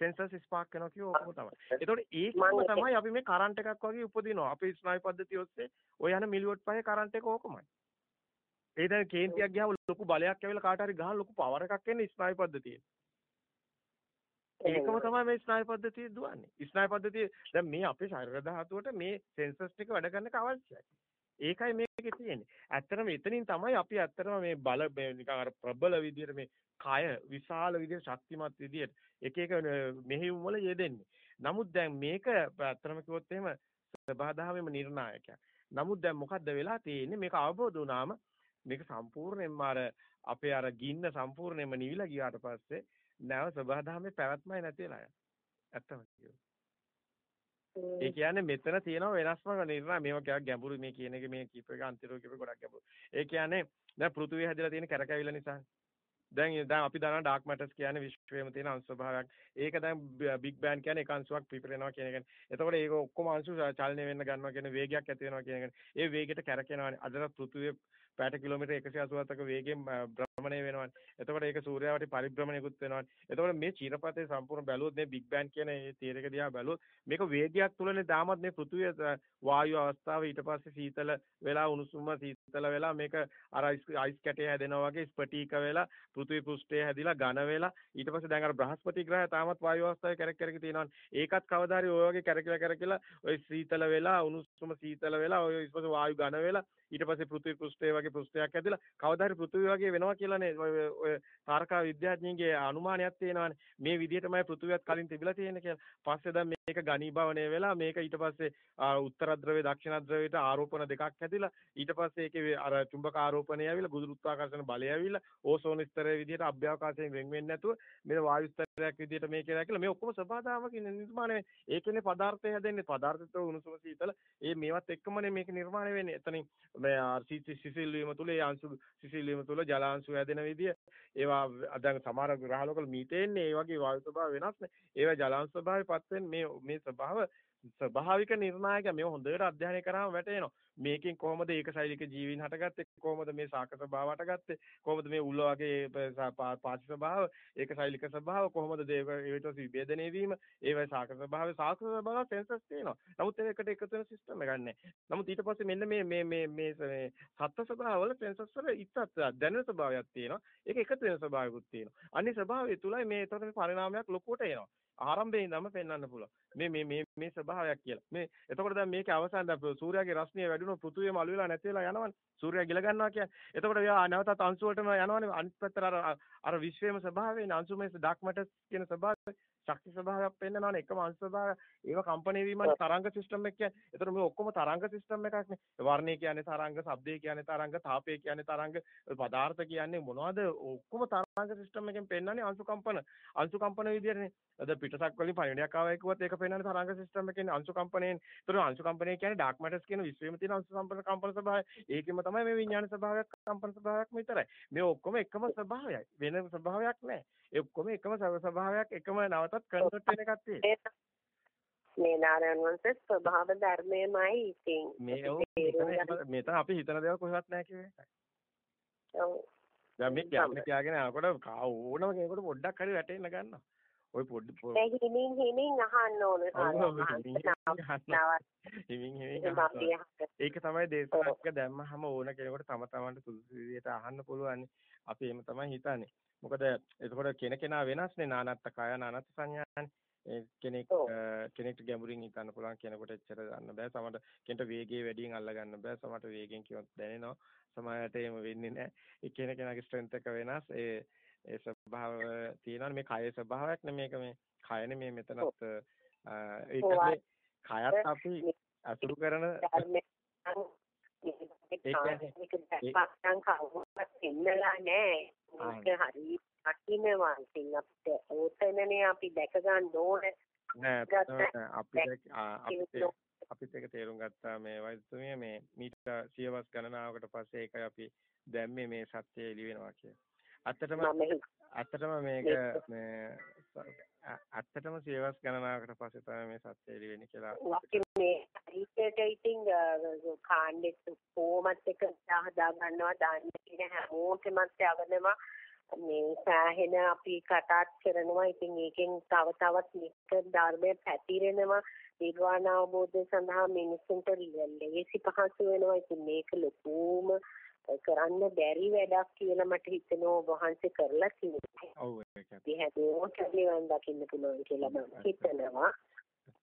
S2: සෙන්සර්ස් ස්පාක් වෙනවා කිය ඕකම තමයි. ඒතකොට ඒකම තමයි අපි මේ කරන්ට් එකක් වගේ උපදිනවා. අපේ ස්නායු පද්ධතිය ඔස්සේ ඔය යන මිලිවොට් පහේ කරන්ට් එක ඕකමයි. ඒ දැන් කේන්තියක් ගියාම ලොකු බලයක් ඇවිල්ලා කාට හරි ගහන ලොකු පවර් එකක් එන්නේ ස්නායු පද්ධතියේ. ඒකම තමයි මේ ස්නායු පද්ධතිය දුවන්නේ. ස්නායු පද්ධතිය දැන් මේ අපේ ශරීර ධාතුවට මේ සෙන්සර්ස් ටික වැඩ ගන්න අවශ්‍යයි. ඒකයි මේකේ තියෙන්නේ. ඇත්තටම එතනින් තමයි අපි ඇත්තටම මේ බල නිකන් අර ප්‍රබල විදියට මේ කය විශාල විදියට ශක්තිමත් විදියට එක එක මෙහෙයුම් වල යෙදෙන්නේ. නමුත් දැන් මේක ඇත්තටම කිව්වොත් එහෙම සබහාදාමෙම නිර්ණායකයක්. නමුත් දැන් මොකද්ද වෙලා තියෙන්නේ මේක අවබෝධ වුණාම මේක සම්පූර්ණයෙන්ම අර අපේ අර ගින්න සම්පූර්ණයෙන්ම නිවිලා ගියාට පස්සේ නැව සබහාදාමේ පැවැත්මයි නැති වෙලා යනවා. ඇත්තම කියනවා. ඒ කියන්නේ මෙතන තියෙන වෙනස්ම නිර්ණය මේවා ගැඹුරු මේ කියන එක මේ කීප එක අන්තිරෝ කීප ගොඩක් ගැඹුරු. ඒ කියන්නේ දැන් පෘථුවිය හැදිලා තියෙන කැරකැවිල්ල නිසා. දැන් දැන් අපි දන්නවා ඩාර්ක් මැටර්ස් කියන්නේ විශ්වයේම තියෙන අංශ ස්වභාවයක්. ඒක දැන් බිග් බෑන් කියන්නේ එක අංශුවක් පිපිරෙනවා කියන එකනේ. එතකොට ඒක ඔක්කොම අංශු චලනය වෙන්න ගන්නවා කියන වේගයක් ඇති වෙනවා කියන එකනේ. ඒ වේගෙට කැරකෙනවානේ. අදට පෘථුවිය පැයට කිලෝමීටර් 187ක වේගයෙන් භ්‍රමණය වෙනවානේ. එතකොට ඒක සූර්යාවට පරිභ්‍රමණයකුත් වෙනවානේ. එතකොට මේ චීනපතේ සම්පූර්ණ බැලුවොත් මේ බිග් බෑන් කියන මේ තීරක දිහා බැලුවොත් මේක වේගයක් තුලනේ දාමත් මේ පෘථුවිය වායු අවස්ථාව ඊට පස්සේ සීතල වෙලා උණුසුම සීතල වෙලා මේක අර අයිස් කැටේ හැදෙනවා වගේ ස්පටික වෙලා පෘථිවි පෘෂ්ඨය හැදිලා ඝන වෙලා ඊට පස්සේ දැන් අර බ්‍රහස්පති ග්‍රහය තාමත් වායු අවස්ථාවේ කැරක් කැරක තියෙනවානේ ඒකත් කවදා හරි ඔය වගේ කැරකිලා කැරකිලා ඔය සීතල වෙලා උණුසුම සීතල වෙලා ඔය ඊට පස්සේ වායු ඝන වෙලා ඊට පස්සේ පෘථිවි පෘෂ්ඨය වගේ පෘෂ්ඨයක් හැදිලා කවදා හරි පෘථිවි වගේ වෙනවා කියලානේ ඔය ඔය තාරකා විද්‍යාඥයන්ගේ අනුමානයක් තියෙනවානේ. මේ විදිහටමයි පෘථිවියත් කලින් තිබිලා තියෙන්නේ කියලා. පස්සේ දැන් මේක ඝනීභවණය වෙලා මේක ඊට පස්සේ උත්තර ද්‍රවය දක්ෂිණ ද්‍රවයට ආරෝපණ දෙකක් හැදිලා ඊට පස්සේ ඒකේ අර චුම්බක ආරෝපණය ඇවිල්ලා ගුරුත්වාකර්ෂණ බලය ඇවිල්ලා ඕසෝන ස්තරයේ විදිහට අභ්‍යවකාශයෙන් වෙන් වෙන්නේ නැතුව මේ වායු ස්තරයක් විදිහට මේක කියලා මේ ඔක්කොම ස්වභාවතාවකින් නිර්මාණය ඒකනේ පදාර්ථය හැදෙන්නේ පදාර්ථයට උණුසුම සීතල. ඒ මේවත් එක්කමනේ මේක නිර්මාණය වෙන්නේ. එතනින් මේ සිසිල් වීම තුල ඒ අංශු සිසිල් වීම තුල ජලාංශු හැදෙන විදිය. ඒවා දැන් සමහර ග්‍රහලෝකවල මීතේන්නේ ඒ වගේ වායු ස්වභාව වෙනස්නේ ඒවා ජලාංශ ස්වභාවයපත් වෙන මේ මේ ස්වභාව ස්වභාවික නිර්ණායක මේ හොඳට අධ්‍යයනය කරාම වැටෙනවා. මේකෙන් කොහොමද ඒකශෛලික ජීවීන් හටගත්තේ? කොහොමද මේ ශාක ස්වභාව හටගත්තේ? කොහොමද මේ උල්ල වගේ පාචි ස්වභාව, ඒකශෛලික ස්වභාව කොහොමද දේව ඊට විභේදනය වීම? ඒවයි ශාක ස්වභාව, ශාක ස්වභාව සෙන්සස් තියෙනවා. නමුත් ඒකට එකතු වෙන සිස්ටම් එකක් නැහැ. නමුත් ඊට පස්සේ මෙන්න මේ මේ මේ මේ සත්ත්ව ස්වභාව වල සෙන්සස් වල ඉස්සත් දැනෙන ස්වභාවයක් තියෙනවා. ඒක එකතු වෙන ස්වභාවයකුත් තියෙනවා. අනිත් ස්වභාවය තුලයි මේ ඒතර පරිණාමයක් ලොකුවට එනවා. ආරම්භයේ ඉඳන්ම පෙන්වන්න පුළුවන්. මේ මේ මේ මේ ස්වභාවයක් කියලා. මේ එතකොට දැන් මේකේ අවසාන දැන් සූර්යාගේ රශ්මිය වැඩිුණොත් පෘථුවියම අළු වෙලා නැති වෙලා යනවනේ. සූර්යයා ගිල ගන්නවා කියන්නේ. එතකොට එයා නැවතත් අංශු වලටම යනවනේ. අනිත් පැත්තට අර අර විශ්වයේම ස්වභාවයනේ අංශුමය ඩාර්ක් මැටර්ස් කියන ස්වභාවය ශක්ති ස්වභාවයක් පෙන්නනවනේ එකම අංශ ස්වභාවය ඒව කම්පණය වීමයි තරංග සිස්ටම් එක කියන්නේ. ඒතර මේ ඔක්කොම තරංග සිස්ටම් එකක්නේ. වර්ණය කියන්නේ තරංග, ශබ්දය කියන්නේ තරංග, තාපය කියන්නේ තරංග, පදාර්ථ කියන්නේ මොනවද? ඔක්කොම තරංග සිස්ටම් එකෙන් පෙන්නන්නේ අංශු කම්පන. අංශු කම්පන විදියටනේ. අද පිටසක් වලින් පණිවිඩයක් ආවයි කිව්වත් ඒක පෙන්නන්නේ තරංග සිස්ටම් එකෙන් අංශු කම්පණයෙන්. ඒතර අංශු කම්පණය කියන්නේ ඩාර්ක් මැටර්ස් කියන විශ්වයේම තියෙන අංශු කම්පන කම්පන ස්වභාවය. ඒකෙම තමයි මේ විඥාන ස්වභාවයක් කම්පන ස්වභාවයක් විතරයි. මේ ඔක්කොම එකම ස්වභාවයයි. වෙන ස්වභාවයක් නැහැ. ඒ ඔක්කොම එකම ස්වභාවයක් එකම නවතත් කන්වර්ට් වෙන එකක් තියෙනවා.
S1: මේ නාරයන් වහන්සේ ස්වභාව ධර්මයමයි ඉතින්
S2: මේ මෙතන අපි හිතන දේවල් කොහෙවත් නැහැ කියුවේ ඒකයි.
S1: ඔව්.
S2: දැන් මේ කියන්නේ කියාගෙන යනකොට ඕනම කෙනෙකුට පොඩ්ඩක් හරි වැටෙන්න ගන්නවා. ඔය පොඩි
S1: ඒ හිමින් හිමින් අහන්න ඕනේ
S2: හිමින් හිමින් ඒක තමයි දේශනාත්මක දැම්මහම ඕන කෙනෙකුට තම තමන්ට සුදුසු විදිහට අහන්න පුළුවන්. අපි එහෙම තමයි හිතන්නේ. මොකද එතකොට කෙනකෙනා වෙනස්නේ නානත්ත කය නානත්ත සංඥානේ. කෙනෙක් කෙනෙක්ට ගැඹුරින් හිතන්න පුළුවන් කෙනෙකුට එච්චර ගන්න බෑ. සමහරට කෙනෙක්ට වේගය වැඩියෙන් අල්ල ගන්න බෑ. සමහරට වේගෙන් කියොත් දැනෙනවා. සමහරට එහෙම වෙන්නේ නැහැ. ඒ කෙනකෙනාගේ ස්ට්‍රෙන්ත් එක වෙනස්. ඒ ඒ ස්වභාව තියෙනවානේ මේ කයේ ස්වභාවයක් නේ මේක මේ කයනේ මේ මෙතනත් ඒකනේ කයත් අපි අසුරු කරන
S1: ඒ කියන්නේ පස්සන් කවුරුත් ඉන්නලා නෑ. ඒක හරි අකිනවා ඉතින් අපිට ඕතනනේ අපි දැක ගන්න ඕනේ.
S2: නෑ අපිට අපිත් එක තේරුම් ගත්තා මේ වෛද්‍යතුමිය මේ මීට සියවස් ගණනාවකට පස්සේ ඒකයි අපි දැම්මේ මේ සත්‍යය එළි වෙනවා කියලා. ඇත්තටම ඇත්තටම මේක මේ ඇත්තටම සියවස් ගණනාවකට පස්සේ තමයි මේ සත්‍ය එළි වෙන්නේ කියලා.
S1: මේ හරියට ඉතින් කාණ්ඩෙත් කොමත් එක හදා ගන්නවා දාන්න කියන හැමෝටම යවනවා. මේ සෑහෙන අපි කතාත් කරනවා. ඉතින් ඒකෙන් තව තවත් නිත්‍ය ධර්මයේ පැතිරෙනවා. නිර්වාණ අවබෝධය සඳහා මිනිසුන්ට ලේසි පහසු වෙනවා. ඉතින් මේක ලොකුම කරන්න බැරි වැඩක් කියලා මට හිතෙනවා වහන්සේ කරලා තියෙනවා.
S2: ඔව් ඒක.
S1: ඒ හැදෝට නිවන් දකින්න පුළුවන් කියලා මම හිතනවා.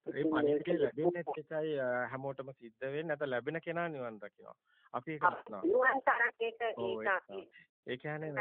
S2: ඒ පණිවිඩය ලැබෙන්නේ එකයි හැමෝටම සිද්ධ වෙන්නේ නැත්නම් ලැබෙන කෙනා නිවන් දකිනවා. අපි ඒක
S1: දන්නවා. නිවන් තරක් ඒක ඒක
S2: ඒ කියන්නේ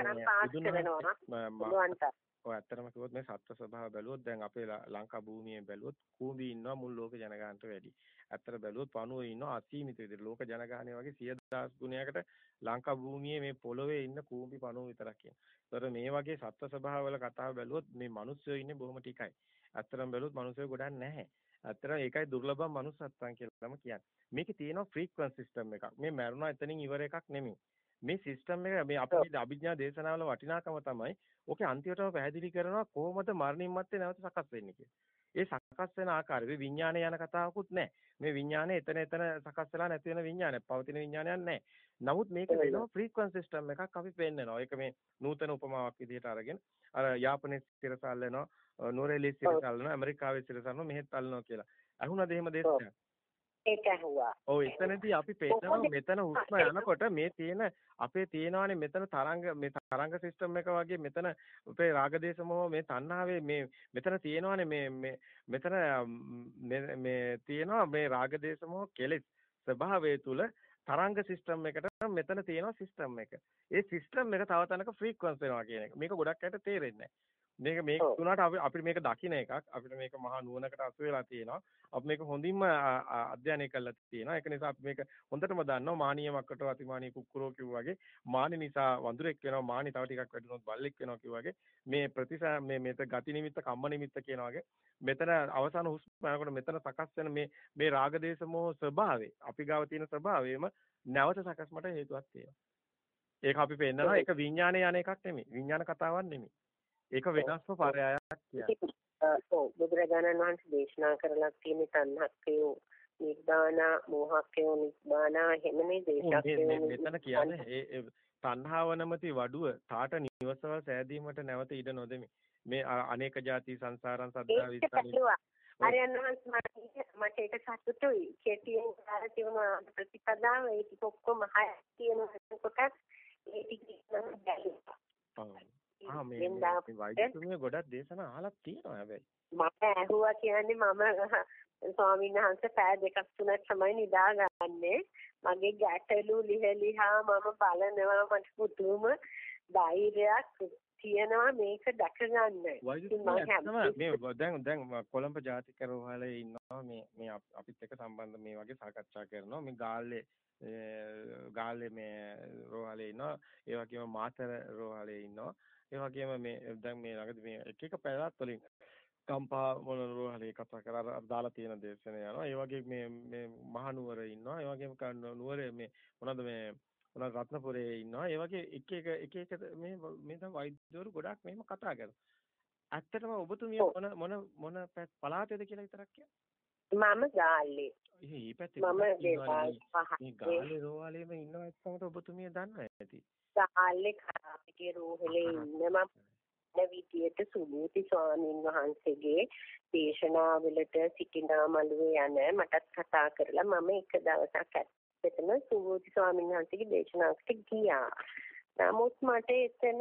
S2: ඔය ඇත්තටම කිව්වොත් මේ සත්ත්ව ස්වභාව බැලුවොත් දැන් අපේ ලංකා භූමියේ බැලුවොත් කූඹි ඉන්නවා මුල් ලෝක ජනගහනට වැඩි. ඇත්තට බැලුවොත් පණුවේ ඉන්නවා අසීමිත විදිහට ලෝක ජනගහනය වගේ 10000 ගුණයකට ලංකා භූමියේ මේ පොළොවේ ඉන්න කූඹි පණුව විතරක් කියන. ඒතර මේ වගේ සත්ත්ව ස්වභාවවල කතාව බැලුවොත් මේ මිනිස්සුયો ඉන්නේ බොහොම ටිකයි. ඇත්තටම බැලුවොත් මිනිස්සුયો ගොඩක් නැහැ. ඇත්තටම ඒකයි දුර්ලභම මනුස්සත්වම් කියලාම කියන්නේ. මේකේ තියෙනවා ෆ්‍රීකවන්සි සිස්ටම් එකක්. මේ මරුණා එතනින් ඉවර එකක් නෙමෙයි. මේ සිස්ටම් එක මේ අපේ අභිඥා දේශනාවල වටිනාකම තමයි ඕකේ අන්තිමටම පැහැදිලි කරනවා කොහොමද මරණින් මත්තේ නැවත සකස් වෙන්නේ කියලා. ඒ සකස් වෙන ආකාරය විඥානය යන කතාවකුත් නැහැ. මේ විඥානය එතන එතන සකස් වෙලා නැති වෙන විඥානයක්. පවතින විඥානයක් නැහැ. නමුත් මේක වෙනවා ෆ්‍රීකවන්සි සිස්ටම් එකක් අපි පෙන්නනවා. ඒක මේ නූතන උපමාවක් විදිහට අරගෙන අර යාපනයේ සිරසල් වෙනවා, නෝරේලි සිරසල් වෙනවා, ඇමරිකාවේ සිරසල් වෙනවා, මෙහෙත් අල්ලනවා කියලා. අහුණද එහෙම දේශයක්?
S1: ඒක ඇහුවා.
S2: ඔව් එතනදී අපි පේනවා මෙතන හුස්ම යනකොට මේ තියෙන අපේ තියෙනවානේ මෙතන තරංග මේ තරංග සිස්ටම් එක වගේ මෙතන අපේ රාගදේශ මොහ මේ තණ්හාවේ මේ මෙතන තියෙනවානේ මේ මේ මෙතන මේ තියෙනවා මේ රාගදේශ මොහ කෙලෙස් ස්වභාවය තුල තරංග සිස්ටම් එකට මෙතන තියෙනවා සිස්ටම් එක. ඒ සිස්ටම් එක තව තැනක ෆ්‍රීකවන්ස් වෙනවා කියන එක. මේක ගොඩක් අයට තේරෙන්නේ නැහැ. මේක මේක තුනට අපි අපිට මේක දකින්න එකක්. අපිට මේක මහා නුවණකට අසු වෙලා තියෙනවා. අපි මේක හොඳින්ම අධ්‍යයනය කරලා තියෙනවා. ඒක නිසා අපි මේක හොඳටම දන්නවා. මානීය මක්කට අතිමානීය කුක්කුරෝ කිව්වා වගේ. මානි නිසා වඳුරෙක් වෙනවා. මානි තව ටිකක් වැඩිනොත් බල්ලෙක් වෙනවා කිව්වා වගේ. මේ ප්‍රතිසා මේ මෙත ගති නිමිත්ත කම්ම නිමිත්ත කියනවා වගේ. මෙතන අවසාන හුස්ම යනකොට මෙතන සකස් වෙන මේ මේ රාග දේශ මොහ ස්වභාවය අපි ගාව තියෙන ස්වභාවයම නැවත සකස්මට හේතුවක් තියෙනවා. ඒක අපි පෙන්නනවා. ඒක විඥානයේ යන එකක් නෙමෙයි. විඥාන කතාවක් නෙමෙයි ඒක වෙනස්ම පරයයක් කියන්නේ.
S1: ඔව් බුදුරජාණන් වහන්සේ දේශනා කරලා තියෙන තණ්හක්කය නිබ්බාන මෝහක්කය නිබ්බාන හැමනේ දේශකය
S2: මෙතන කියන්නේ ඒ තණ්හාව නැමැති වඩුව තාට නිවසවල් සෑදීමට නැවත ඉඩ නොදෙමි. මේ අනේක ಜಾති සංසාරං සද්දා විස්තරේ.
S1: ආර්යයන් වහන්සේ මට ඒක සතුටුයි. කෙටියෙන් කාර තියුණ ප්‍රතිපදාව ඒක ඔක්කොම හය තියෙන කොට ඒ ටික
S2: නම් ආ මේ වෛද්‍යතුමිය ගොඩක් දේශනා අහලා තියෙනවා හැබැයි.
S1: මම ඇහුවා කියන්නේ මම ස්වාමීන් වහන්සේ පෑ දෙකක් තුනක් තමයි නිදාගන්නේ. මගේ ගැටලු ලිහලිහා මම බලනවා මට පුදුම ධෛර්යයක් තියෙනවා මේක දැක ගන්න.
S2: මේ දැන් දැන් කොළඹ ජාතික රෝහලේ ඉන්නවා මේ මේ අපිත් එක්ක සම්බන්ධ මේ වගේ සාකච්ඡා කරනවා මේ ගාල්ලේ ගාල්ලේ මේ රෝහලේ ඉන්නවා ඒ වගේම මාතර රෝහලේ ඉන්නවා ඒ වගේම මේ දැන් මේ ළඟදී මේ එක එක පැලත් වලින් කම්පා මොන රෝහලේ කතා කරලා දාලා තියෙන දේශන යනවා. ඒ වගේ මේ මේ මහනුවර ඉන්නවා. ඒ වගේම නුවරේ මේ මොනවද මේ මොනවද රත්නපුරේ ඉන්නවා. ඒ වගේ එක එක එක එක මේ මේ දැන් වෛද්‍යවරු ගොඩක් මෙහෙම කතා කරනවා. ඇත්තටම ඔබතුමිය මොන මොන මොන පළාතේද කියලා විතරක් කියන්න.
S1: මම ගාල්ලේ.
S2: ඒ පැත්තේ මම මේ ගාල්ලේ රෝහලේම ඉන්නවා එක්කමට ඔබතුමිය දන්නවා ඇති.
S1: සාල්ලේ කරාපිටිය රෝහලේ ඉන්න මම විදියට සුභූති ස්වාමීන් වහන්සේගේ දේශනාවලට සිටිනා මළුවේ යන මටත් කතා කරලා මම එක දවසක් ඇත්තටම සුභූති ස්වාමීන් වහන්සේගේ දේශනාවකට ගියා. නමුත් මට එතන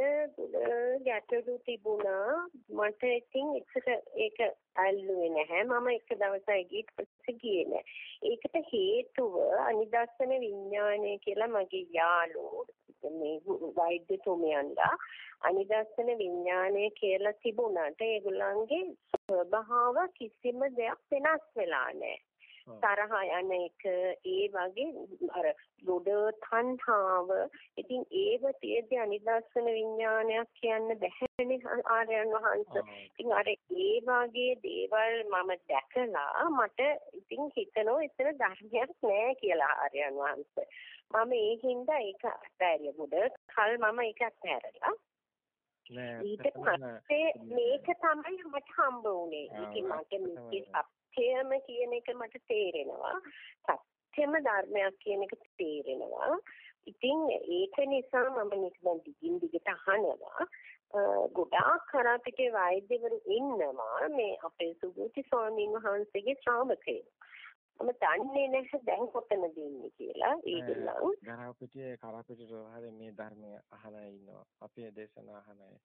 S1: ගැටලු තිබුණා. මට ඉතින් එක්සට ඒක අල්ලුවේ නැහැ. මම එක දවසයි ගිහින් පස්සේ ගියේ නැහැ. ඒකට හේතුව අනිදස්සන විඥානය කියලා මගේ යාළුවෝ මේ වෛද්‍යතුමියන්ලා අනිදස්සන විඥානය කියලා තිබුණාට ඒගොල්ලන්ගේ ස්වභාව කිසිම දෙයක් වෙනස් වෙලා නැහැ. තරහ යන එක ඒ වගේ අර ලොඩ තණ්හාව ඉතින් ඒව තියෙද්දි අනිදර්ශන විඥානයක් කියන්න බැහැනේ ආර්යයන් වහන්සේ. ඉතින් අර ඒ වගේ දේවල් මම දැකලා මට ඉතින් හිතනවා එතන ධර්මයක් නෑ කියලා ආර්යයන් වහන්සේ. මම ඒ හින්දා ඒක අත්හැරිය මුද කල් මම ඒක අත්හැරලා ඊට පස්සේ මේක තමයි මට හම්බ වුනේ. ඉතින් මට මේකේ සත්‍යම කියන එක මට තේරෙනවා. සත්‍යම ධර්මයක් කියන එක තේරෙනවා. ඉතින් ඒක නිසා මම නිකන් දිගින් දිගට අහනවා. ගොඩාක් කරාපිටේ වෛද්‍යවරු ඉන්නවා මේ අපේ සුගුති ස්වාමීන් වහන්සේගේ ශ්‍රාවකයෝ. මම දන්නේ නැහැ දැන් කොතනද ඉන්නේ කියලා ඒගොල්ලන්
S2: කරාපිටියේ කරාපිටියේ හරිය මේ ධර්මය අහලා ඉන්නවා. අපේ දේශනා අය.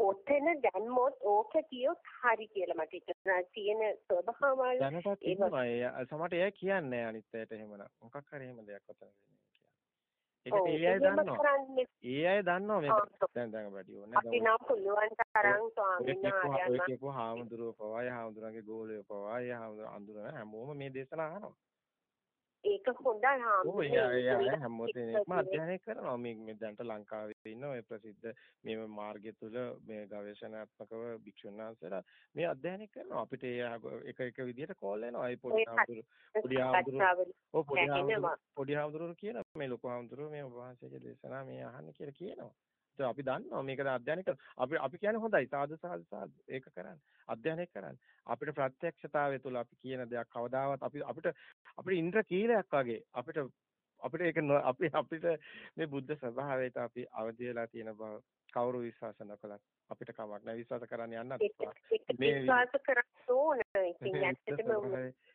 S1: ඔතන දැම්මොත් ඕක කියොත් හරි කියලා මට හිතෙනවා තියෙන ස්වභාවවල
S2: දැනටත් ඉන්නවා ඒ සමහරට එයා කියන්නේ අනිත් අයට එහෙමනම් මොකක් හරි එහෙම දෙයක් ඔතන වෙන්නේ කියලා. ඒ අය දන්නවා. මේක දැන් දැන් වැඩි ඕනේ.
S1: අපි නම් පුළුවන් තරම් ස්වාමීන් වහන්සේ
S2: කියපුවා හාමුදුරුවෝ පවා ඒ හාමුදුරන්ගේ ගෝලයෝ පවා ඒ හාමුදුරුවෝ අඳුරන හැමෝම මේ දේශනා අහනවා.
S1: ඒක හොඳයි
S2: හාමුදුරුවෝ හැමෝටම අධ්‍යයනය කරනවා. මේ මේ දැන්ට ලංකාවේ ඉන්න ඔය ප්‍රසිද්ධ මේ මාර්ගය තුල මේ ගවේෂණාත්මකව භික්ෂුන් වහන්සේලා මේ අධ්‍යයනය කරනවා. අපිට එක එක විදිහට කෝල් එනවා. ඒ පොඩි හාමුදුරුවෝ පොඩි හාමුදුරුවෝ පොඩි හාමුදුරුවෝ පොඩි හාමුදුරුවෝ කියන මේ ලොකු හාමුදුරුවෝ මේ ඔබ වහන්සේගේ දේශනා මේ අහන්න කියලා කියනවා අපි දන්නවා. මේක අධ්‍යයනය කර අපි අපි කියන්නේ හොඳයි. සාදු සාදු සාදු. ඒක කරන්න. අධ්‍යයනය කරන්න. අපිට ප්‍රත්‍යක්ෂතාවය තුළ අපි කියන දෙයක් කවදාවත් අපි අපිට අපිට ඉන්ද්‍ර කීලයක් වගේ අපිට අපිට ඒක අපි අපිට මේ බුද්ධ ස්වභාවයට අපි අවදි වෙලා තියෙන බව කවුරු විශ්වාස නොකලත් අපිට කමක් නැහැ විශ්වාස කරන්න යන්නත්
S1: මේ විශ්වාස කරන්න ඕන. ඉතින් ඇත්තටම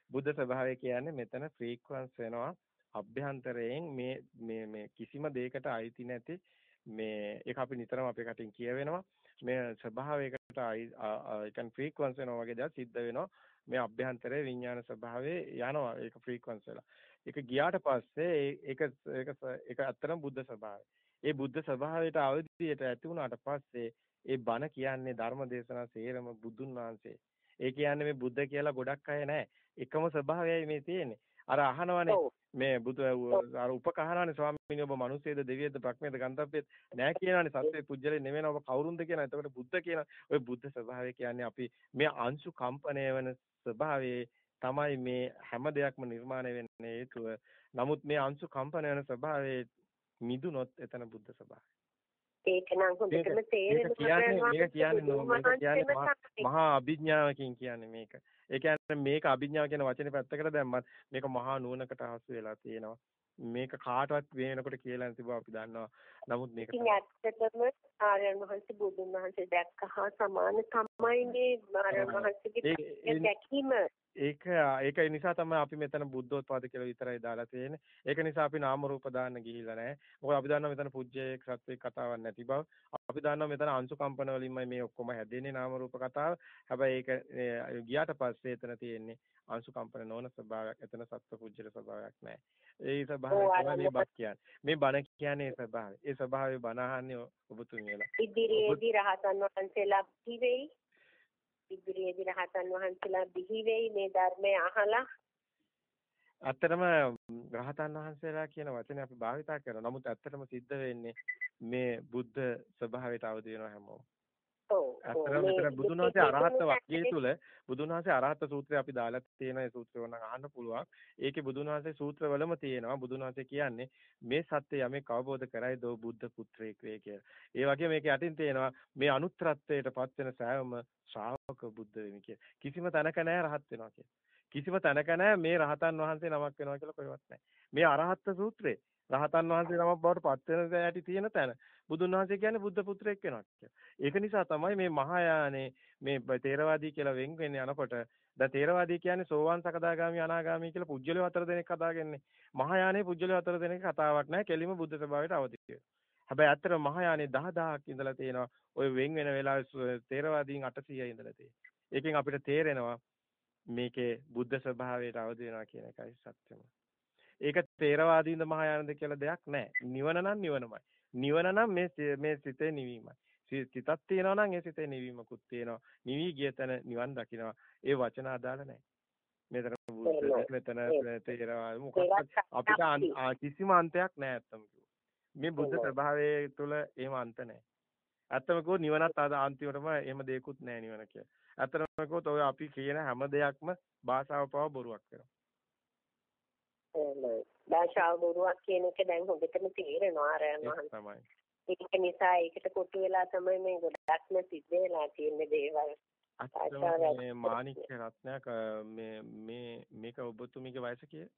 S2: බුද්ධ ස්වභාවය කියන්නේ මෙතන ෆ්‍රීකවන්ස් වෙනවා. අභ්‍යන්තරයෙන් මේ මේ මේ කිසිම දෙයකට අයිති නැති මේ ඒක අපි නිතරම අපේ කටින් කියවෙනවා. මේ ස්වභාවයකට ඒ කියන්නේ ෆ්‍රීකවන්ස් වෙනවා වගේ දේවල් සිද්ධ වෙනවා. මේ අභ්‍යන්තරයේ විඥාන ස්වභාවයේ යනවා ඒක ෆ්‍රීකවන්ස් වෙලා. ඒක ගියාට පස්සේ ඒක ඒක ඒක අත්‍තරම් බුද්ධ ස්වභාවය. ඒ බුද්ධ ස්වභාවයට අවදියට ඇති වුණාට පස්සේ ඒ බණ කියන්නේ ධර්ම දේශනා සේරම බුදුන් වහන්සේ. ඒ කියන්නේ මේ බුද්ධ කියලා ගොඩක් අය නැහැ. එකම ස්වභාවයයි මේ තියෙන්නේ. අර අහනවනේ. මේ බුදු අර උපකහනනේ ස්වාමීනි ඔබ මිනිස්සේද දෙවියෙක්ද ප්‍රඥේද ගන්ධබ්බේද නෑ කියනවනේ සත්‍ය පුජ්‍යලේ නෙවෙයි ඔබ කවුරුන්ද කියන. එතකොට බුද්ධ කියන ඔය බුද්ධ ස්වභාවය කියන්නේ අපි මේ අංශු කම්පණය වෙන ස්වභාවයේ තමයි මේ හැම දෙයක්ම නිර්මාණය වෙන්නේ හේතුව. නමුත් මේ අංශු කම්පන වෙන ස්වභාවයේ මිදුනොත් එතන බුද්ධ ස්වභාවය.
S1: ඒක නම් හොඳටම තේරෙනවා
S2: මේක කියන්නේ මේක කියන්නේ මහා අභිඥාවකින් කියන්නේ මේක. ඒ කියන්නේ මේක අභිඥාව කියන වචනේ පැත්තකට දැම්මත් මේක මහා නුවණකට හසු වෙලා තියෙනවා. මේක කාටවත් වෙනකොට කියලා නැති බව අපි දන්නවා. නමුත් මේක
S1: ඉතින් ඇත්තටම ආර්යයන් වහන්සේ බුදුන් වහන්සේ දැක්කහා සමාන තමයි මේ ආර්යයන් වහන්සේගේ දැකීම
S2: ඒක ඒක නිසා තමයි අපි මෙතන බුද්ධෝත්පාද කියලා විතරයි දාලා තියෙන්නේ. ඒක නිසා අපි නාම රූප දාන්න ගිහිල්ලා නැහැ. මොකද අපි දන්නවා මෙතන පුජ්‍යයක් සත්වයක් කතාවක් නැති බව. අපි දන්නවා මෙතන අංශු කම්පන වලින්මයි මේ ඔක්කොම හැදෙන්නේ නාම රූප කතාව. හැබැයි ඒක ගියාට පස්සේ එතන තියෙන්නේ අංශු කම්පන නොවන ස්වභාවයක්. එතන සත්ව පුජ්‍යල ස්වභාවයක් නැහැ. ඒ ස්වභාවය තමයි මේ බත් කියන්නේ. මේ බණ කියන්නේ ස්වභාවය. ඒ ස්වභාවය බණ අහන්නේ ඔබතුන් වෙලා.
S1: ඉදිරියේදී රහතන් වහන්සේලා පිවෙයි ඉදිරියේදී රහතන් වහන්සේලා බිහි වෙයි මේ ධර්මය අහලා
S2: ඇත්තටම රහතන් වහන්සේලා කියන වචනේ අපි භාවිතා කරනවා. නමුත් ඇත්තටම සිද්ධ වෙන්නේ මේ බුද්ධ ස්වභාවයට අවදි වෙනවා හැමෝම. ඇත්තටම මෙතන බුදුන් වහන්සේ අරහත් වර්ගයේ තුල බුදුන් වහන්සේ අරහත් සූත්‍රය අපි දාලා තියෙන ඒ සූත්‍රය ඕනනම් අහන්න පුළුවන්. ඒකේ බුදුන් වහන්සේ සූත්‍රවලම තියෙනවා බුදුන් වහන්සේ කියන්නේ මේ සත්‍ය යමෙක් අවබෝධ කරයි දෝ බුද්ධ පුත්‍රයෙක් වේ කියලා. ඒ වගේ මේක යටින් තියෙනවා මේ අනුත්තරත්වයට පත් වෙන සෑම ශ්‍රාවක බුද්ධ වෙමි කිය. කිසිම තැනක නැහැ රහත් වෙනවා කිය. කිසිම තැනක නැහැ මේ රහතන් වහන්සේ නමක් වෙනවා කියලා කොහෙවත් නැහැ. මේ අරහත් සූත්‍රේ රහතන් වහන්සේ නමක් බවට පත් වෙන ඇති තියෙන තැන බුදුන් වහන්සේ කියන්නේ බුද්ධ පුත්‍රයෙක් වෙනවා කියලා. ඒක නිසා තමයි මේ මහායානේ මේ තේරවාදී කියලා වෙන් වෙන්නේ යනකොට දැන් තේරවාදී කියන්නේ සෝවාන් සකදාගාමි අනාගාමි කියලා පුජ්‍යලෝ හතර දෙනෙක් කතාගන්නේ. මහායානේ පුජ්‍යලෝ හතර දෙනෙක් කතාවක් නැහැ. කෙලිම බුද්ධ ස්වභාවයට අවදි හැබැයි ඇත්තට මහායානේ 10000ක් ඉඳලා තියෙනවා. ওই වෙන් වෙන වෙලාවේ තේරවාදීන් 800 ඉඳලා තියෙනවා. ඒකෙන් අපිට තේරෙනවා මේකේ බුද්ධ ස්වභාවයට අවදි වෙනවා කියන එකයි සත්‍යම. ඒක තේරවාදීන්ද මහායානද කියලා දෙයක් නැහැ. නිවන නම් නිවනමයි. නිවන නම් මේ මේ සිතේ නිවීමයි. සිතක් තියෙනවා නම් ඒ සිතේ නිවීමකුත් තියෙනවා. නිවි ගිය තැන නිවන් දකිනවා. ඒ වචන අදාළ නැහැ. මෙතන මෙතන තේරවාද මොකක්ද අපිට කිසිම අන්තයක් නැහැ අත්තම මේ බුද්ධ ස්වභාවයේ තුල එහෙම අන්ත නැහැ. ඇත්තම කිව්වොත් නිවනත් අද අන්තිමටම එහෙම දෙයක්වත් නැහැ නිවන කියලා. ඇත්තම කිව්වොත් ඔය අපි කියන හැම දෙයක්ම භාෂාව පව බොරුවක් කරනවා.
S1: භාෂාව බොරුවක් කියන එක දැන් හොඳටම තේරෙනවා ආරයන් වහන්සේ. ඒක නිසා ඒකට කොටු වෙලා තමයි මේ ගොඩක්ම සිද්ධ වෙලා තියෙන දේවල්.
S2: අත්‍යවශ්‍ය මාණික්ක රත්නයක් මේ මේ මේක ඔබතුමීගේ වයස කීයද?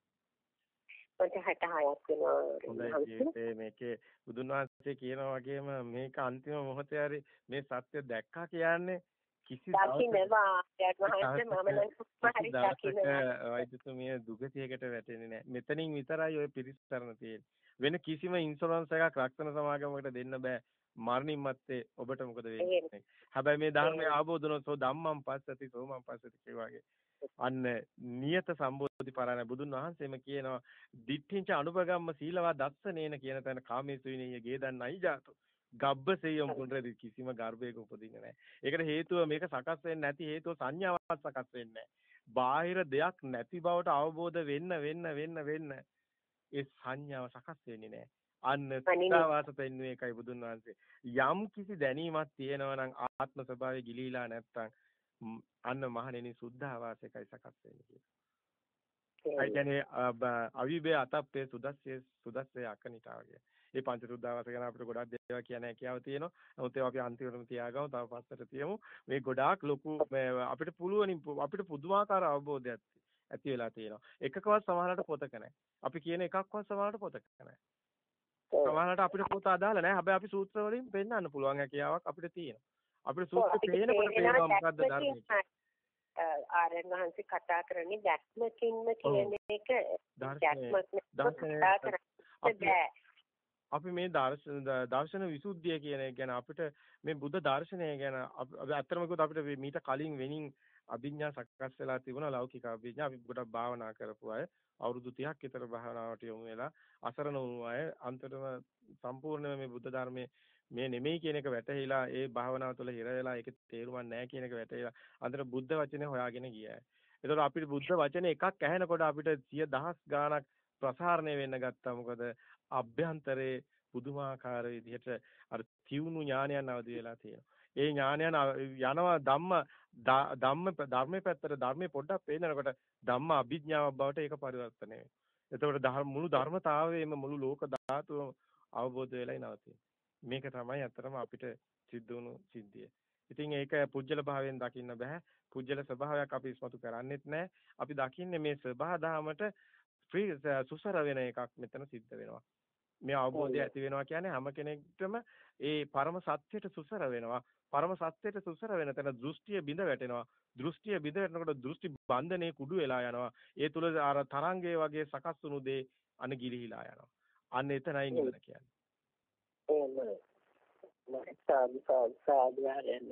S1: මට 66ක් වෙනවා.
S2: මේකේ බුදුන් වහන්සේ කියන වගේම මේක අන්තිම මොහොතේ හරි මේ සත්‍ය දැක්කා කියන්නේ දකින්නවා. ආයත් වහන්සේ මම නම් කොහොමහරි දකින්නවා. වෛද්‍යතුමිය දුගතියකට වැටෙන්නේ නැහැ මෙතනින් විතරයි ඔය පිරිස්සරණ තියෙන්නේ. වෙන කිසිම ඉන්ෂුරන්ස් එකක් රක්ෂණ සමාගමකට දෙන්න බෑ. මරණින් මත්තේ ඔබට මොකද වෙන්නේ? හැබැයි මේ ධර්මයේ ආબોධනොත් සෝ ධම්මං පස්සති සෝමං පස්සති කියවාගේ අන්න නියත සම්බෝධි පරාණ බුදුන් වහන්සේම කියනවා දිට්ඨිංච අනුපගම්ම සීලවා දස්සනේන කියන තැන කාමේසු විනීය ගේ දන්නයි ජාතෝ. ගබ්බසෙයම් පුනරදි කිසිම ගර්භයක උපදින්නේ නැහැ. ඒකට හේතුව මේක සකස් වෙන්නේ නැති හේතුව සංඥාවක් සකස් වෙන්නේ නැහැ. බාහිර දෙයක් නැති බවට අවබෝධ වෙන්න වෙන්න වෙන්න වෙන්න ඒ සංඥාව සකස් වෙන්නේ නැහැ. අන්න සත්‍යවාස පෙන්වුවේ එකයි බුදුන් වහන්සේ. යම් කිසි දැනීමක් තියෙනවා නම් ආත්ම ස්වභාවය ගිලීලා නැත්තම් අන්න මහණෙනි සුද්ධාවාසයකයි සකස් වෙන්නේ කියලා. ඒ කියන්නේ අවිබේ අතප්පේ සුදස්සේ සුදස්සේ අකනිටා වගේ. මේ පංච සුද්ධාවාස ගැන අපිට ගොඩක් දේවල් කියන හැකියාව තියෙනවා. නමුත් ඒවා අපි අන්තිමටම තියාගමු. තව පස්සට තියමු. මේ ගොඩාක් ලොකු අපිට පුළුවන් අපිට පුදුමාකාර අවබෝධයක් ඇති වෙලා තියෙනවා. එකකවත් සමහරකට පොතක නැහැ. අපි කියන එකක්වත් සමහරකට පොතක නැහැ. සමහරකට අපිට පොත අදාළ නැහැ. හැබැයි අපි සූත්‍ර වලින් පෙන්නන්න පුළුවන් හැකියාවක් අපිට තියෙනවා. අපිට සූත්‍ර පේනකොට පේනවා මොකද්ද ධර්මයේ.
S1: ආරයන් වහන්සේ කතා කරන්නේ දැක්මකින්ම කියන එක දැක්මක්
S2: අපි මේ දර්ශන දර්ශන විසුද්ධිය කියන එක ගැන අපිට මේ බුද්ධ දර්ශනය ගැන අත්‍තරම කිව්වොත් අපිට මීට කලින් වෙනින් අභිඥා සකස් වෙලා තිබුණා ලෞකික අභිඥා අපි ගොඩක් භාවනා කරපු අය අවුරුදු 30ක් විතර භාවනාවට යොමු වෙලා අසරණ වුණු අය අන්තිමටම සම්පූර්ණයෙන්ම මේ බුද්ධ ධර්මයේ මේ නෙමෙයි කියන එක වැටහිලා ඒ භාවනාව තුළ හිර වෙලා ඒක තේරුමක් නැහැ කියන එක වැටහිලා අන්තිමට බුද්ධ වචනේ හොයාගෙන ගියා. ඒතකොට අපිට බුද්ධ වචනේ එකක් ඇහෙනකොට අපිට සිය දහස් ගාණක් ප්‍රසාරණය වෙන්න ගත්තා. මොකද අභ්‍යන්තරේ පුදුමාකාර විදිහට අර තියුණු ඥානයන් අවදි වෙලා තියෙනවා. ඒ ඥානයන් යනවා ධම්ම ධම්ම ධර්මයේ පැත්තට ධර්මයේ පොඩ්ඩක් පේනකොට ධම්ම අභිඥාවක් බවට ඒක පරිවර්තනය වෙනවා. එතකොට මුළු ධර්මතාවයේම මුළු ලෝක ධාතුව අවබෝධ වෙලයි නවතින්නේ. මේක තමයි අතරම අපිට සිද්ධ වුණු සිද්ධිය. ඉතින් ඒක පුජ්‍යල භාවයෙන් දකින්න බෑ. පුජ්‍යල ස්වභාවයක් අපි ඉස්මතු කරන්නේත් නැහැ. අපි දකින්නේ මේ ස්වභාව දහමට සුසර වෙන එකක් මෙතන සිද්ධ වෙනවා. මේ අවබෝධය ඇති වෙනවා කියන්නේ හැම කෙනෙක්ටම ඒ පරම සත්‍යයට සුසර වෙනවා. පරම සත්‍යයට සුසර වෙන තැන දෘෂ්ටිය බිඳ වැටෙනවා. දෘෂ්ටිය බිඳ වැටෙනකොට දෘෂ්ටි බන්ධනේ කුඩු වෙලා යනවා. ඒ තුල අර තරංගයේ වගේ සකස් වුණු දේ අන ගිලිහිලා යනවා. අන්න එතනයි නිවන කියන්නේ.
S1: එහෙමයි. සාදු සාදු සාදු ආරයන්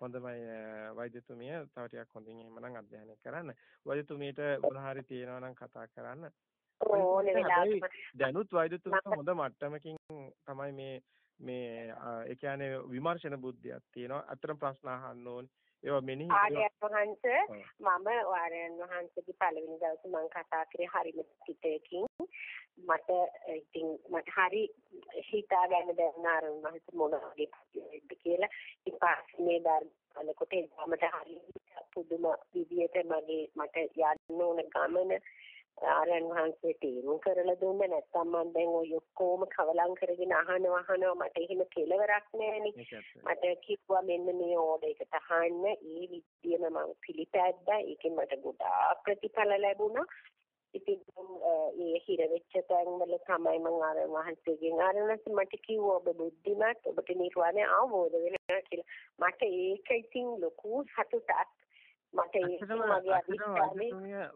S2: හොඳමයි වෛද්‍යතුමිය තව ටිකක් හොඳින් එහෙමනම් අධ්‍යයනය කරන්න. වෛද්‍යතුමියට මොනහරි තියෙනවා නම් කතා කරන්න.
S1: ඕනේ වෙලාවට
S2: දැනුත් වෛද්‍යතුමිය හොඳ මට්ටමකින් තමයි මේ මේ ඒ කියන්නේ විමර්ශන බුද්ධියක් තියෙනවා. අතන ප්‍රශ්න අහන්න ඕනේ. ඒවා මෙනෙහි
S1: ආර්යයන් වහන්සේ මම ආර්යයන් වහන්සේගේ පළවෙනි දවසේ මම කතා කරේ හරිම පිටේකින් මට ඉතින් මට හරි හිතා ගන්න දැන් ආරම්භ මහත් මොන වගේ වෙද්ද කියලා ඉතින් මේ ධර්මවලකොට එදාමට හරි පුදුම විදියට මගේ මට යන්න ඕන ගමන ආරයන් වහන්සේ තීරුම් කරලා දුන්න නැත්නම් මම දැන් ඔය ඔක්කොම කවලම් කරගෙන අහනවා අහනවා මට එහෙම කෙලවරක් නැහැනේ. මට කිව්වා මෙන්න මේ ඕඩර් එකට අහන්න. ඒ විදියම මම පිළිපැද්දා. ඒකෙන් මට ගොඩාක් ප්‍රතිඵල ලැබුණා. ඉතින් ඒ හිර වෙච්ච තැන්වල තමයි මම ආර වහන්සේගෙන් ආරණස් මට කිව්වා ඔබ බුද්ධිමත් ඔබට නිර්වාණය අවබෝධ වෙනවා කියලා. මට ඒක ඉතින් ලොකු සතුටක් මට ඒක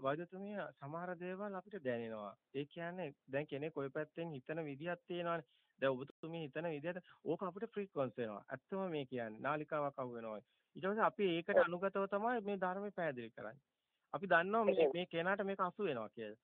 S2: වෛද්‍යතුමිය සමහර දේවල් අපිට දැනෙනවා. ඒ කියන්නේ දැන් කෙනෙක් ওই පැත්තෙන් හිතන විදියක් තියෙනවානේ. දැන් ඔබතුමිය හිතන විදිහට ඕක අපිට ෆ්‍රීකවන්සි වෙනවා. ඇත්තම මේ කියන්නේ නාලිකාවක් අහු වෙනවා. ඊට පස්සේ අපි ඒකට අනුගතව තමයි මේ ධර්මය පැහැදිලි කරන්නේ. අපි දන්නවා මේ මේ කෙනාට මේක අසු වෙනවා කියලා.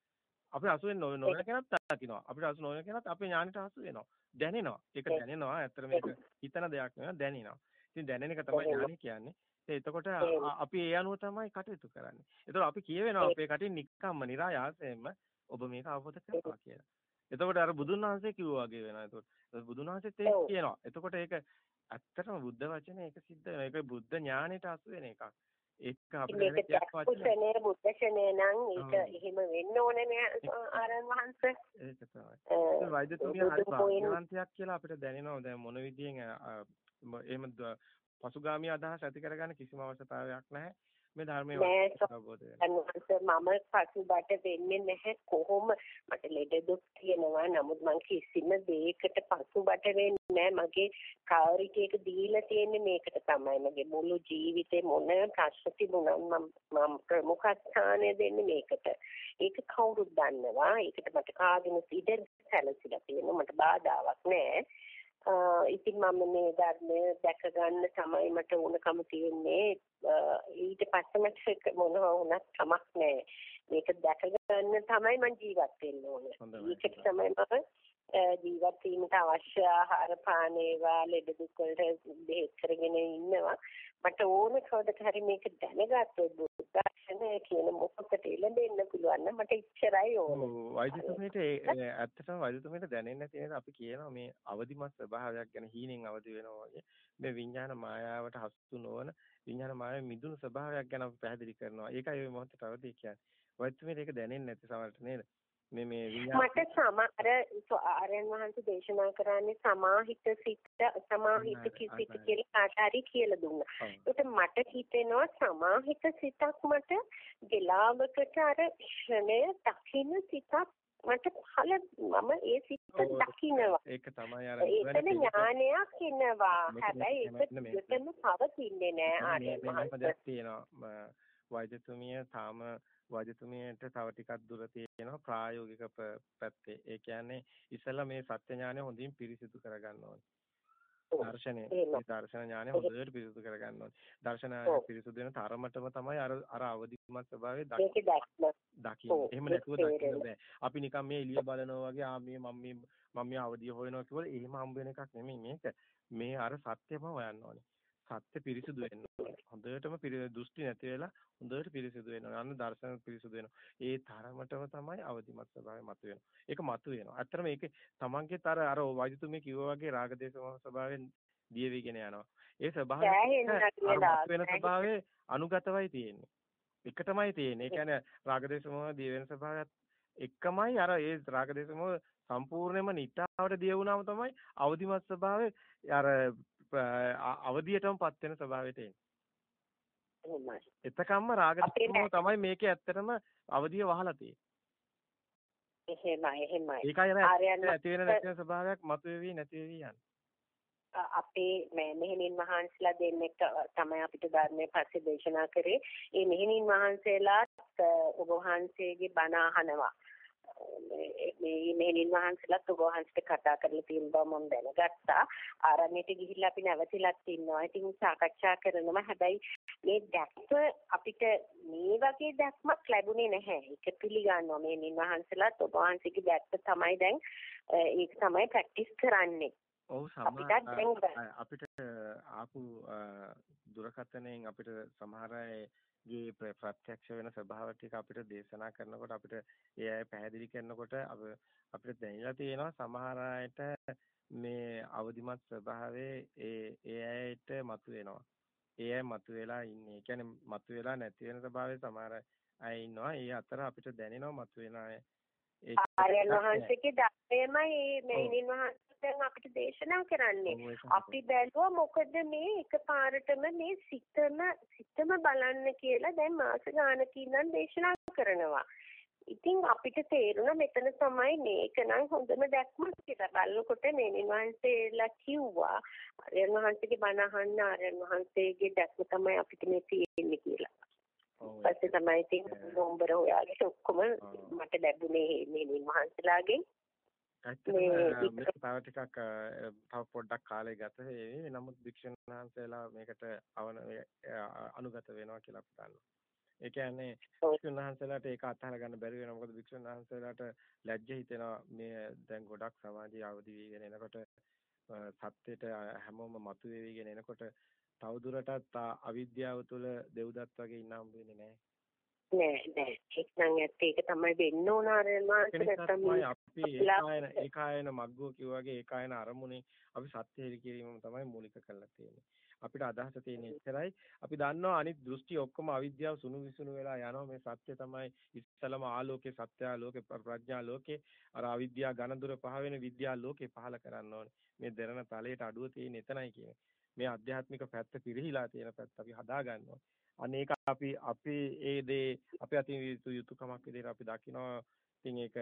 S2: අපි අසු ඕන නොවන කෙනත් දකින්නවා. අපිට අසු නොවන කෙනත් අපේ ඥානෙට අසු වෙනවා. දැනෙනවා. ඒක දැනෙනවා. ඇත්තට මේක හිතන දෙයක් නෙවෙයි දැනෙනවා. ඉතින් දැනෙන එක තමයි ඥානෙ කියන්නේ. එතකොට අපි ඒ අනුව තමයි කටයුතු කරන්නේ. ඒතකොට අපි කියවෙනවා අපේ කටින් නික්කම්ම નિરાයාසයෙන්ම ඔබ මේක අවබෝධ කරනවා කියලා. එතකොට අර බුදුන් වහන්සේ කිව්වා වගේ වෙනවා. එතකොට බුදුන් වහන්සේත් ඒක කියනවා. එතකොට ඒක ඇත්තටම බුද්ධ වචනේ ඒක සිද්ධ වෙනවා. ඒක බුද්ධ ඥාණයට අසු වෙන එකක්. ඒක
S1: අපිට කුසනේ බුද්ධ ශනේ නම් ඒක එහෙම වෙන්න ඕනේ නේ ආරන් වහන්සේ.
S2: ඒක තමයි. වෛද්‍යතුමිය හරි භාග්‍යවන්තයක් කියලා අපිට දැනෙනවා. දැන් මොන විදියෙන් එහෙම පසුගාමී අදහස් ඇති කරගන්න කිසිම අවශ්‍යතාවයක් නැහැ. මේ ධර්මයේ අවබෝධය
S1: මම පසුබට වෙන්නේ නැහැ කොහොම. මට ලෙඩ දුක් තියෙනවා. නමුත් මං කිසිම දෙයකට පසුබට වෙන්නේ මගේ එක දීලා තියෙන්නේ මේකට තමයි. මගේ මුළු ජීවිතේ මොන ප්‍රශ්න තිබුණත් මම මම ප්‍රමුඛ ස්ථානය දෙන්නේ මේකට. ඒක කවුරුත් දන්නවා. ඒකට මට කාගෙන ඉඩ සැලසිලා තියෙනවා. මට බාධාවක් නැහැ ඉතින් මම මේ ධර්මය දැක ගන්න තමයි මට ඕනකම තියෙන්නේ. ඊට පස්සේ මට මොනවා වුණත් කමක් නැහැ. මේක දැක ගන්න තමයි මම ජීවත් වෙන්න ඕනේ. ඒකට තමයි මම ජීවත් වීමට අවශ්‍ය ආහාර පාන ඒවා ලෙඩ දුක් වලට බෙහෙත් කරගෙන ඉන්නවා මට ඕන කවදට හරි මේක දැනගත්තොත් බුද්ධාශනය කියන මොකකට එළඹෙන්න පුළුවන් නම් මට ඉච්චරයි ඕන.
S2: වෛද්‍යතුමීට ඇත්තටම වෛද්‍යතුමීට දැනෙන්න තියෙන අපි කියනවා මේ අවදිමත් ස්වභාවයක් ගැන හීනෙන් අවදි වෙනවා වගේ මේ විඥාන මායාවට හසු නොවන විඥාන මායාවේ මිදුණු ස්වභාවයක් ගැන අපි පැහැදිලි කරනවා. ඒකයි මේ මොහොතට අවදි කියන්නේ. වෛද්‍යතුමීට ඒක දැනෙන්නේ නැති සමහරට නේද? මේ මේ
S1: මට සමහර ආරයන් වහන්සේ දේශනා කරන්නේ සමාහිත සිත සමාහිත කිසිත කියලා කාට හරි කියලා දුන්නා. ඒකට මට හිතෙනවා සමාහිත සිතක් මට ගලාවකට අර ක්ෂණය දකින්න සිතක් මට පහල මම ඒ සිත දකින්නවා.
S2: ඒක තමයි අර
S1: එතන ඥානයක් එනවා. හැබැයි ඒක මෙතන පවතින්නේ නෑ ආරයන් වහන්සේ.
S2: වෛද්‍යතුමිය තාම වෛද්‍යතුමියට තව ටිකක් දුර තියෙනවා ප්‍රායෝගික පැත්තේ. ඒ කියන්නේ ඉස්සෙල්ලා මේ සත්‍ය ඥානය හොඳින් පිරිසිදු කරගන්න ඕනේ. දර්ශනය දර්ශන ඥානය හොඳට පිරිසුදු කරගන්න ඕනේ. දර්ශන පිරිසුදු වෙන තරමටම තමයි අර අර අවදිමත් ස්වභාවය දකින්න. එහෙම නැතුව දකින්න බෑ. අපි නිකන් මේ එළිය බලනවා වගේ ආ මේ මම මේ මම මේ අවදිය හොයනවා කියලා එහෙම හම්බ වෙන එකක් නෙමෙයි මේක. මේ අර සත්‍යම හොයන්න ඕනේ. සත්‍ය පිරිසුදු වෙන්න ඕනේ. හොඳටම දෘෂ්ටි නැති වෙලා හොඳට පිරිසුදු වෙනවා. අන්න දර්ශන පිරිසුදු වෙනවා. ඒ තරමටම තමයි අවදිමත් ස්වභාවය මතුවෙනවා. ඒක මතුවෙනවා. ඇත්තටම ඒකේ තමන්ගේ තර අර වෛද්‍යතුමේ කිව්වා වගේ රාගදේශ ස්වභාවයෙන් දිය වීගෙන යනවා. ඒ ස්වභාවය වෙන ස්වභාවයේ අනුගතවයි තියෙන්නේ. එකටමයි තියෙන්නේ. ඒ කියන්නේ රාගදේශ මොහ දිය වෙන ස්වභාවයත් එකමයි අර ඒ රාගදේශ මොහ සම්පූර්ණයෙන්ම නිටාවට දිය වුණාම තමයි අවදිමත් ස්වභාවය අර අවදියටමපත් වෙන ස්වභාවයට එන්නේ.
S1: එහෙමයි.
S2: එතකම්ම රාගදේශම තමයි මේකේ ඇත්තටම අවදිය වහලා තියෙන්නේ.
S1: එහෙමයි එහෙමයි.
S2: ඒකයි අර ඇති වෙන නැති වෙන ස්වභාවයක් මතුවේවි නැති වෙවි යන්නේ.
S1: අපේ මේ මෙහෙණින් වහන්සේලා දෙන්නෙක් තමයි අපිට ධර්මයේ පස්සේ දේශනා කරේ. ඒ මෙහෙණින් වහන්සේලාත් ඔබ වහන්සේගේ බණ අහනවා. මේ මෙහෙණින් වහන්සේලාත් ඔබ වහන්සේට කතා කරලා තියෙන බව මම දැනගත්තා. ආරණ්‍යයට ගිහිල්ලා අපි නැවතිලත් ඉන්නවා. ඉතින් සාකච්ඡා කරනවා. හැබැයි මේ දැක්ම අපිට මේ වගේ දැක්මක් ලැබුණේ නැහැ. ඒක පිළිගන්නවා. මේ මෙහෙණින් වහන්සේලාත් ඔබ වහන්සේගේ දැක්ම තමයි දැන් ඒක තමයි ප්‍රැක්ටිස් කරන්නේ.
S2: ඔව් සමහර අපිට ආපු දුරකථනයෙන් අපිට සමහර අය ගේ ප්‍රත්‍යක්ෂ වෙන ස්වභාව ටික අපිට දේශනා කරනකොට අපිට ඒ අය පැහැදිලි කරනකොට අපිට දැනලා තියෙනවා සමහර අයට මේ අවදිමත් ස්වභාවයේ ඒ ඒ අයට මතුවෙනවා. ඒ අය මතුවෙලා ඉන්නේ. ඒ කියන්නේ මතුවෙලා නැති වෙන ස්වභාවයේ සමහර අය ඉන්නවා. ඒ අතර අපිට දැනෙනවා මතුවෙන අය.
S1: ආර්යයන් වහන්සේගේ ධර්මයමයි මේ මෙහිණින් වහන්සේ දැන් අපිට දේශනා කරන්නේ. අපි බැලුවා මොකද මේ එකපාරටම මේ සිතම සිතම බලන්න කියලා දැන් මාස ගානක ඉඳන් දේශනා කරනවා. ඉතින් අපිට තේරුණා මෙතන තමයි මේක නම් හොඳම දැක්මක් කියලා. බලනකොට මේ නිවහන්සේලා කිව්වා ආර්යයන් වහන්සේගේ බණ අහන්න ආර්යයන් වහන්සේගේ දැක්ම තමයි අපිට මේ තියෙන්නේ කියලා. පස්සේ තමයි ඉතින් නෝම්බර හොයාගෙන ඔක්කොම මට ලැබුණේ මේ නිවහන්සේලාගෙන්.
S2: ඇත්තටම මේක තව ටිකක් තව පොඩ්ඩක් කාලය ගත වෙයි. නමුත් භික්ෂුන් වහන්සේලා මේකට අවන අනුගත වෙනවා කියලා අපි දන්නවා. ඒ කියන්නේ භික්ෂුන් වහන්සේලාට ඒක අත්හර ගන්න බැරි වෙනවා. මොකද භික්ෂුන් වහන්සේලාට ලැජ්ජ හිතෙනවා මේ දැන් ගොඩක් සමාජයේ අවදි වීගෙන එනකොට සත්‍යයට හැමෝම මතු වෙවිගෙන එනකොට තවදුරටත් අවිද්‍යාව තුළ දෙව්දත් වගේ ඉන්න හම්බ වෙන්නේ නැහැ.
S1: නෑ නෑ ඒක නම් ඇත්ත ඒක තමයි වෙන්න ඕන අර මාස නැත්තම්
S2: අපි ඒකායන ඒකායන මග්ගෝ කිව්වාගේ ඒකායන අරමුණේ අපි සත්‍ය හෙලි කිරීමම තමයි මූලික කරලා තියෙන්නේ. අපිට අදහස තියෙන්නේ ඉතරයි. අපි දන්නවා අනිත් දෘෂ්ටි ඔක්කොම අවිද්‍යාව සුණු විසුණු වෙලා යනවා. මේ සත්‍ය තමයි ඉස්සලම ආලෝකේ සත්‍ය ආලෝකේ ප්‍රඥා ලෝකේ අර අවිද්‍යාව ඝනදුර පහ වෙන විද්‍යා ලෝකේ පහල කරන්න ඕනේ. මේ දෙරණ තලයට අඩුව තියෙන එතනයි කියන්නේ. මේ ආධ්‍යාත්මික පැත්ත පිරිහිලා තියෙන පැත්ත අපි හදා ගන්නවා. අනේක අපි අපි ඒ දේ අපි අතින් යුතුයකමක් විදිහට අපි දකිනවා. ඉතින් ඒක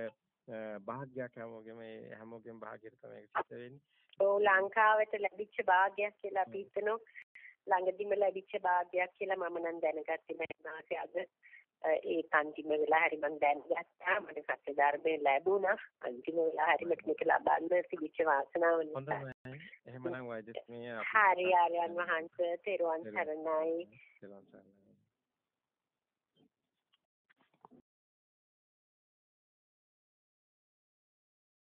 S2: භාග්‍යයක් හැමෝගෙම හැමෝගෙම භාග්‍යයට තමයි සිද්ධ වෙන්නේ.
S1: ඔව් ලංකාවට ලැබිච්ච භාග්‍යයක් කියලා අපි හිතනවා. ළඟදිම ලැබිච්ච භාග්‍යයක් කියලා මම නම් දැනගත්තේ නැහැ අද ඒ අන්තිම වෙලා හරි මම දැනගත්තා මට සත්‍ය ධර්මය ලැබුණා. අන්තිම වෙලා හරි මට මේක ලබන්න තිබිච්ච වාසනාව නිසා.
S2: එහෙමනම් වෛද්‍යස්මිය
S1: හරි ආර්යයන් වහන්සේ
S2: තෙරුවන් සරණයි